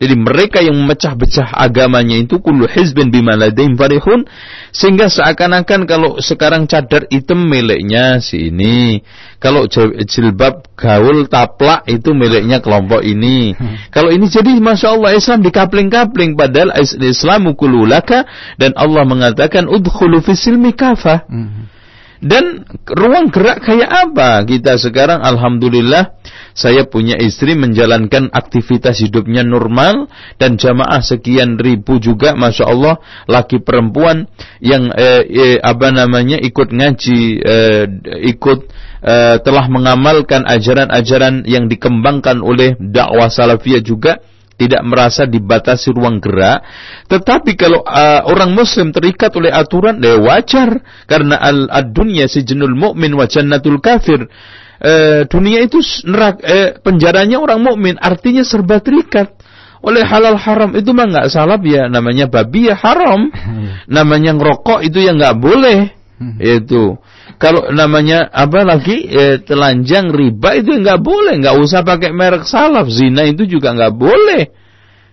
Jadi mereka yang memecah-becah agamanya itu kullu hizbin bima ladaim farihun sehingga seakan-akan kalau sekarang cadar hitam miliknya si ini, kalau jilbab gaul taplak itu miliknya kelompok ini. Hmm. Kalau ini jadi masya Allah Islam dikapling-kapling padahal Islam kululaka dan Allah mengatakan udkhulu fisilmi kafah. Hmm. Dan ruang gerak kayak apa kita sekarang Alhamdulillah saya punya istri menjalankan aktivitas hidupnya normal dan jamaah sekian ribu juga Masya Allah laki perempuan yang eh, eh, apa namanya ikut ngaji eh, ikut eh, telah mengamalkan ajaran-ajaran yang dikembangkan oleh dakwah salafiyah juga tidak merasa dibatasi ruang gerak. Tetapi kalau uh, orang muslim terikat oleh aturan, ya wajar. Karena al-dunya si jenul mu'min wa jannatul kafir. Uh, dunia itu nerak, uh, penjaranya orang mukmin, artinya serba terikat oleh halal haram itu mah nggak salah ya namanya babi ya haram namanya ngerokok itu ya nggak boleh hmm. itu kalau namanya apa lagi eh, telanjang riba itu nggak boleh, nggak usah pakai merek salaf. Zina itu juga nggak boleh.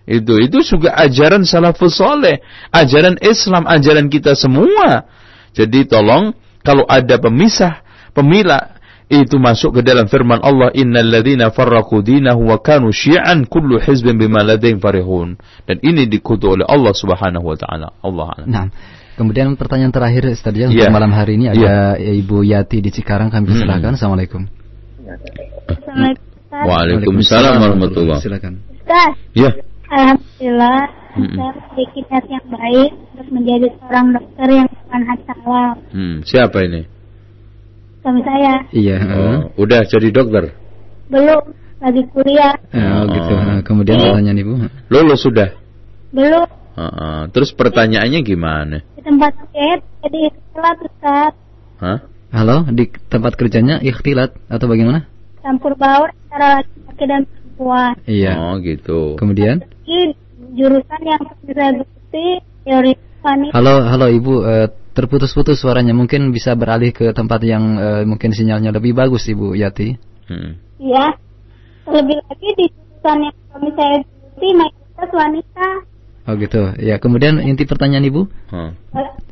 Itu itu juga ajaran salafus soleh, ajaran Islam, ajaran kita semua. Jadi tolong kalau ada pemisah, pemilah itu masuk ke dalam firman Allah innal ladzina farraqu dinahu wa kanu syi'an kullu hizbin bima ladaihim farihun. Dan ini dikutuk oleh Allah Subhanahu wa taala. Allah Nah kemudian pertanyaan terakhir Ustaz ya. yeah. malam hari ini ada yeah. Ibu Yati di Cikarang kami hmm. silakan. Assalamualaikum. Assalamualaikum. Waalaikumsalam warahmatullahi Silakan. Ustaz. Ya. Alhamdulillah saya sedikit yang baik untuk menjadi seorang dokter yang bukan salah. Hmm, siapa ini? Suami saya. Iya. Oh, udah jadi dokter? Belum, lagi kuliah. Oh, gitu. Nah, kemudian pertanyaan Ibu? Lulus sudah? Belum. Uh, uh. Terus pertanyaannya gimana? Di tempat kerja jadi ikhtilat Ustaz. Hah? Halo, di tempat kerjanya ikhtilat atau bagaimana? Campur baur antara laki-laki dan perempuan. Iya. Oh, gitu. Kemudian? jurusan yang bisa bukti teori wanita. Halo, halo Ibu, uh, terputus-putus suaranya. Mungkin bisa beralih ke tempat yang uh, mungkin sinyalnya lebih bagus, Ibu Yati. Hmm. Iya. Lebih lagi di jurusan yang kami saya bukti mayoritas wanita. Oh gitu. Ya, kemudian inti pertanyaan Ibu? Hmm.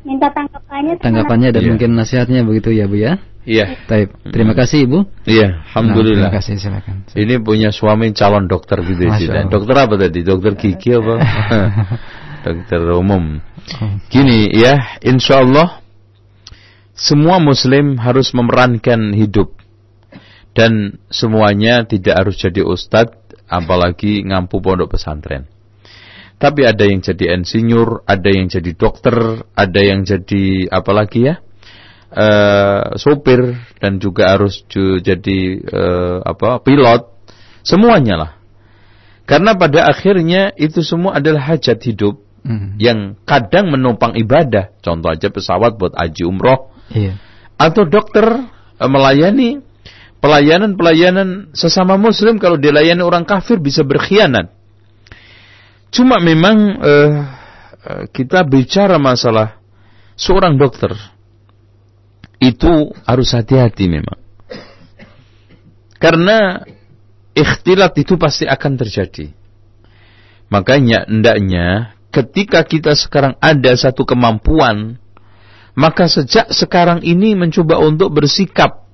Minta tanggapannya. Tanggapannya dan yeah. mungkin nasihatnya begitu ya, Bu ya? Iya. Taib. Terima kasih Ibu. Iya, alhamdulillah. Nah, terima kasih, silakan. Ini punya suami calon dokter gitu ya. Dokter apa tadi? Dokter gigi apa? dokter umum. Gini ya, insya Allah semua muslim harus memerankan hidup dan semuanya tidak harus jadi ustadz apalagi ngampu pondok pesantren. Tapi ada yang jadi insinyur, ada yang jadi dokter, ada yang jadi apalagi ya? Uh, sopir dan juga harus jadi uh, apa pilot semuanya lah karena pada akhirnya itu semua adalah hajat hidup hmm. yang kadang menumpang ibadah contoh aja pesawat buat haji umroh iya. atau dokter uh, melayani pelayanan-pelayanan sesama muslim kalau dilayani orang kafir bisa berkhianat Cuma memang uh, kita bicara masalah seorang dokter itu harus hati-hati memang. Karena ikhtilat itu pasti akan terjadi. Makanya hendaknya ketika kita sekarang ada satu kemampuan, maka sejak sekarang ini mencoba untuk bersikap.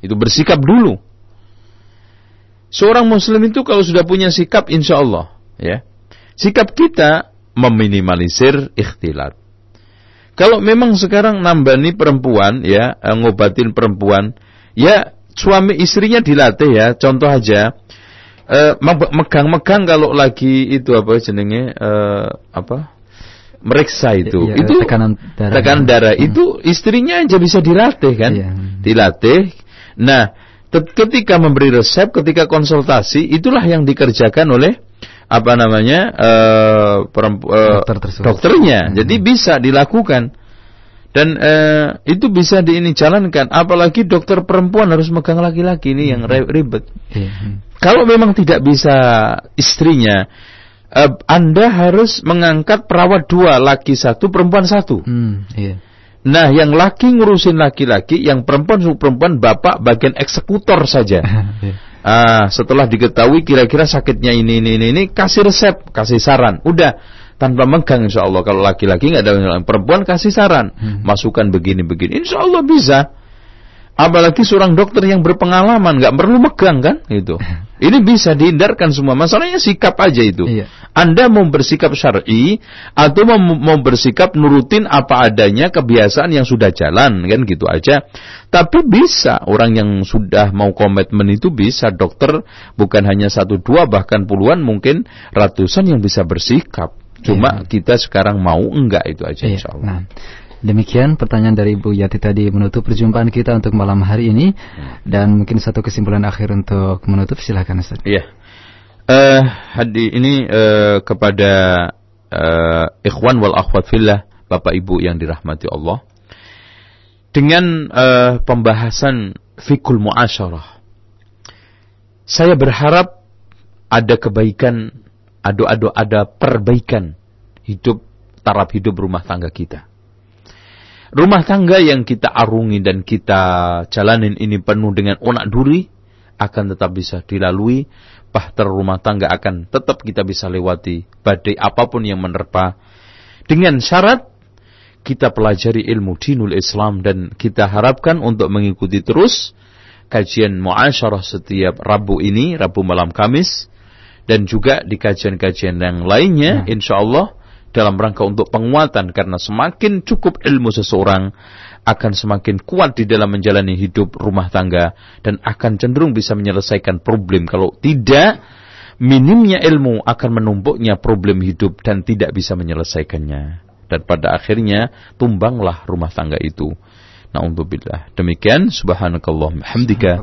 Itu bersikap dulu. Seorang muslim itu kalau sudah punya sikap insya Allah, ya, Sikap kita meminimalisir ikhtilat. Kalau memang sekarang nambani perempuan ya, eh, ngobatin perempuan, ya suami istrinya dilatih ya. Contoh aja eh, megang-megang kalau lagi itu apa jenenge eh, apa? meriksa itu. Ya, itu tekanan darah. Tekanan darah hmm. itu istrinya aja bisa dilatih kan? Ya. Dilatih. Nah, ketika memberi resep, ketika konsultasi, itulah yang dikerjakan oleh apa namanya uh, perempu, uh, Dokter dokternya. Hmm. Jadi bisa dilakukan dan uh, itu bisa diini jalankan. Apalagi dokter perempuan harus megang laki-laki ini yang hmm. ribet. Hmm. Kalau memang tidak bisa istrinya, uh, Anda harus mengangkat perawat dua, laki satu, perempuan satu. Hmm, iya. Nah, yang laki ngurusin laki-laki, yang perempuan perempuan bapak bagian eksekutor saja. Iya. Ah, setelah diketahui kira-kira sakitnya ini ini ini, ini kasih resep, kasih saran. Udah tanpa megang insya Allah kalau laki-laki nggak ada perempuan kasih saran hmm. masukkan begini begini insya Allah bisa Apalagi seorang dokter yang berpengalaman, nggak perlu megang kan, itu. Ini bisa dihindarkan semua. Masalahnya sikap aja itu. Iya. Anda mau bersikap syar'i atau mau, mau bersikap nurutin apa adanya kebiasaan yang sudah jalan kan gitu aja. Tapi bisa orang yang sudah mau komitmen itu bisa dokter bukan hanya satu dua bahkan puluhan mungkin ratusan yang bisa bersikap. Cuma iya. kita sekarang mau enggak itu aja iya. insya Allah. Nah. Demikian pertanyaan dari Bu Yati tadi menutup perjumpaan kita untuk malam hari ini dan mungkin satu kesimpulan akhir untuk menutup silakan Ustaz. Iya. Uh, hadi ini uh, kepada uh, ikhwan wal akhwat fillah Bapak Ibu yang dirahmati Allah. Dengan uh, pembahasan fikul muasyarah. Saya berharap ada kebaikan, ada ada perbaikan hidup taraf hidup rumah tangga kita Rumah tangga yang kita arungi dan kita jalanin ini penuh dengan onak duri akan tetap bisa dilalui. Bahtera rumah tangga akan tetap kita bisa lewati badai apa pun yang menerpa. Dengan syarat kita pelajari ilmu dinul Islam dan kita harapkan untuk mengikuti terus kajian muasyarah setiap Rabu ini, Rabu malam Kamis dan juga di kajian-kajian yang lainnya hmm. insyaallah dalam rangka untuk penguatan karena semakin cukup ilmu seseorang akan semakin kuat di dalam menjalani hidup rumah tangga dan akan cenderung bisa menyelesaikan problem kalau tidak minimnya ilmu akan menumpuknya problem hidup dan tidak bisa menyelesaikannya dan pada akhirnya tumbanglah rumah tangga itu. Nauzubillah. Demikian subhanakallahumma hamdika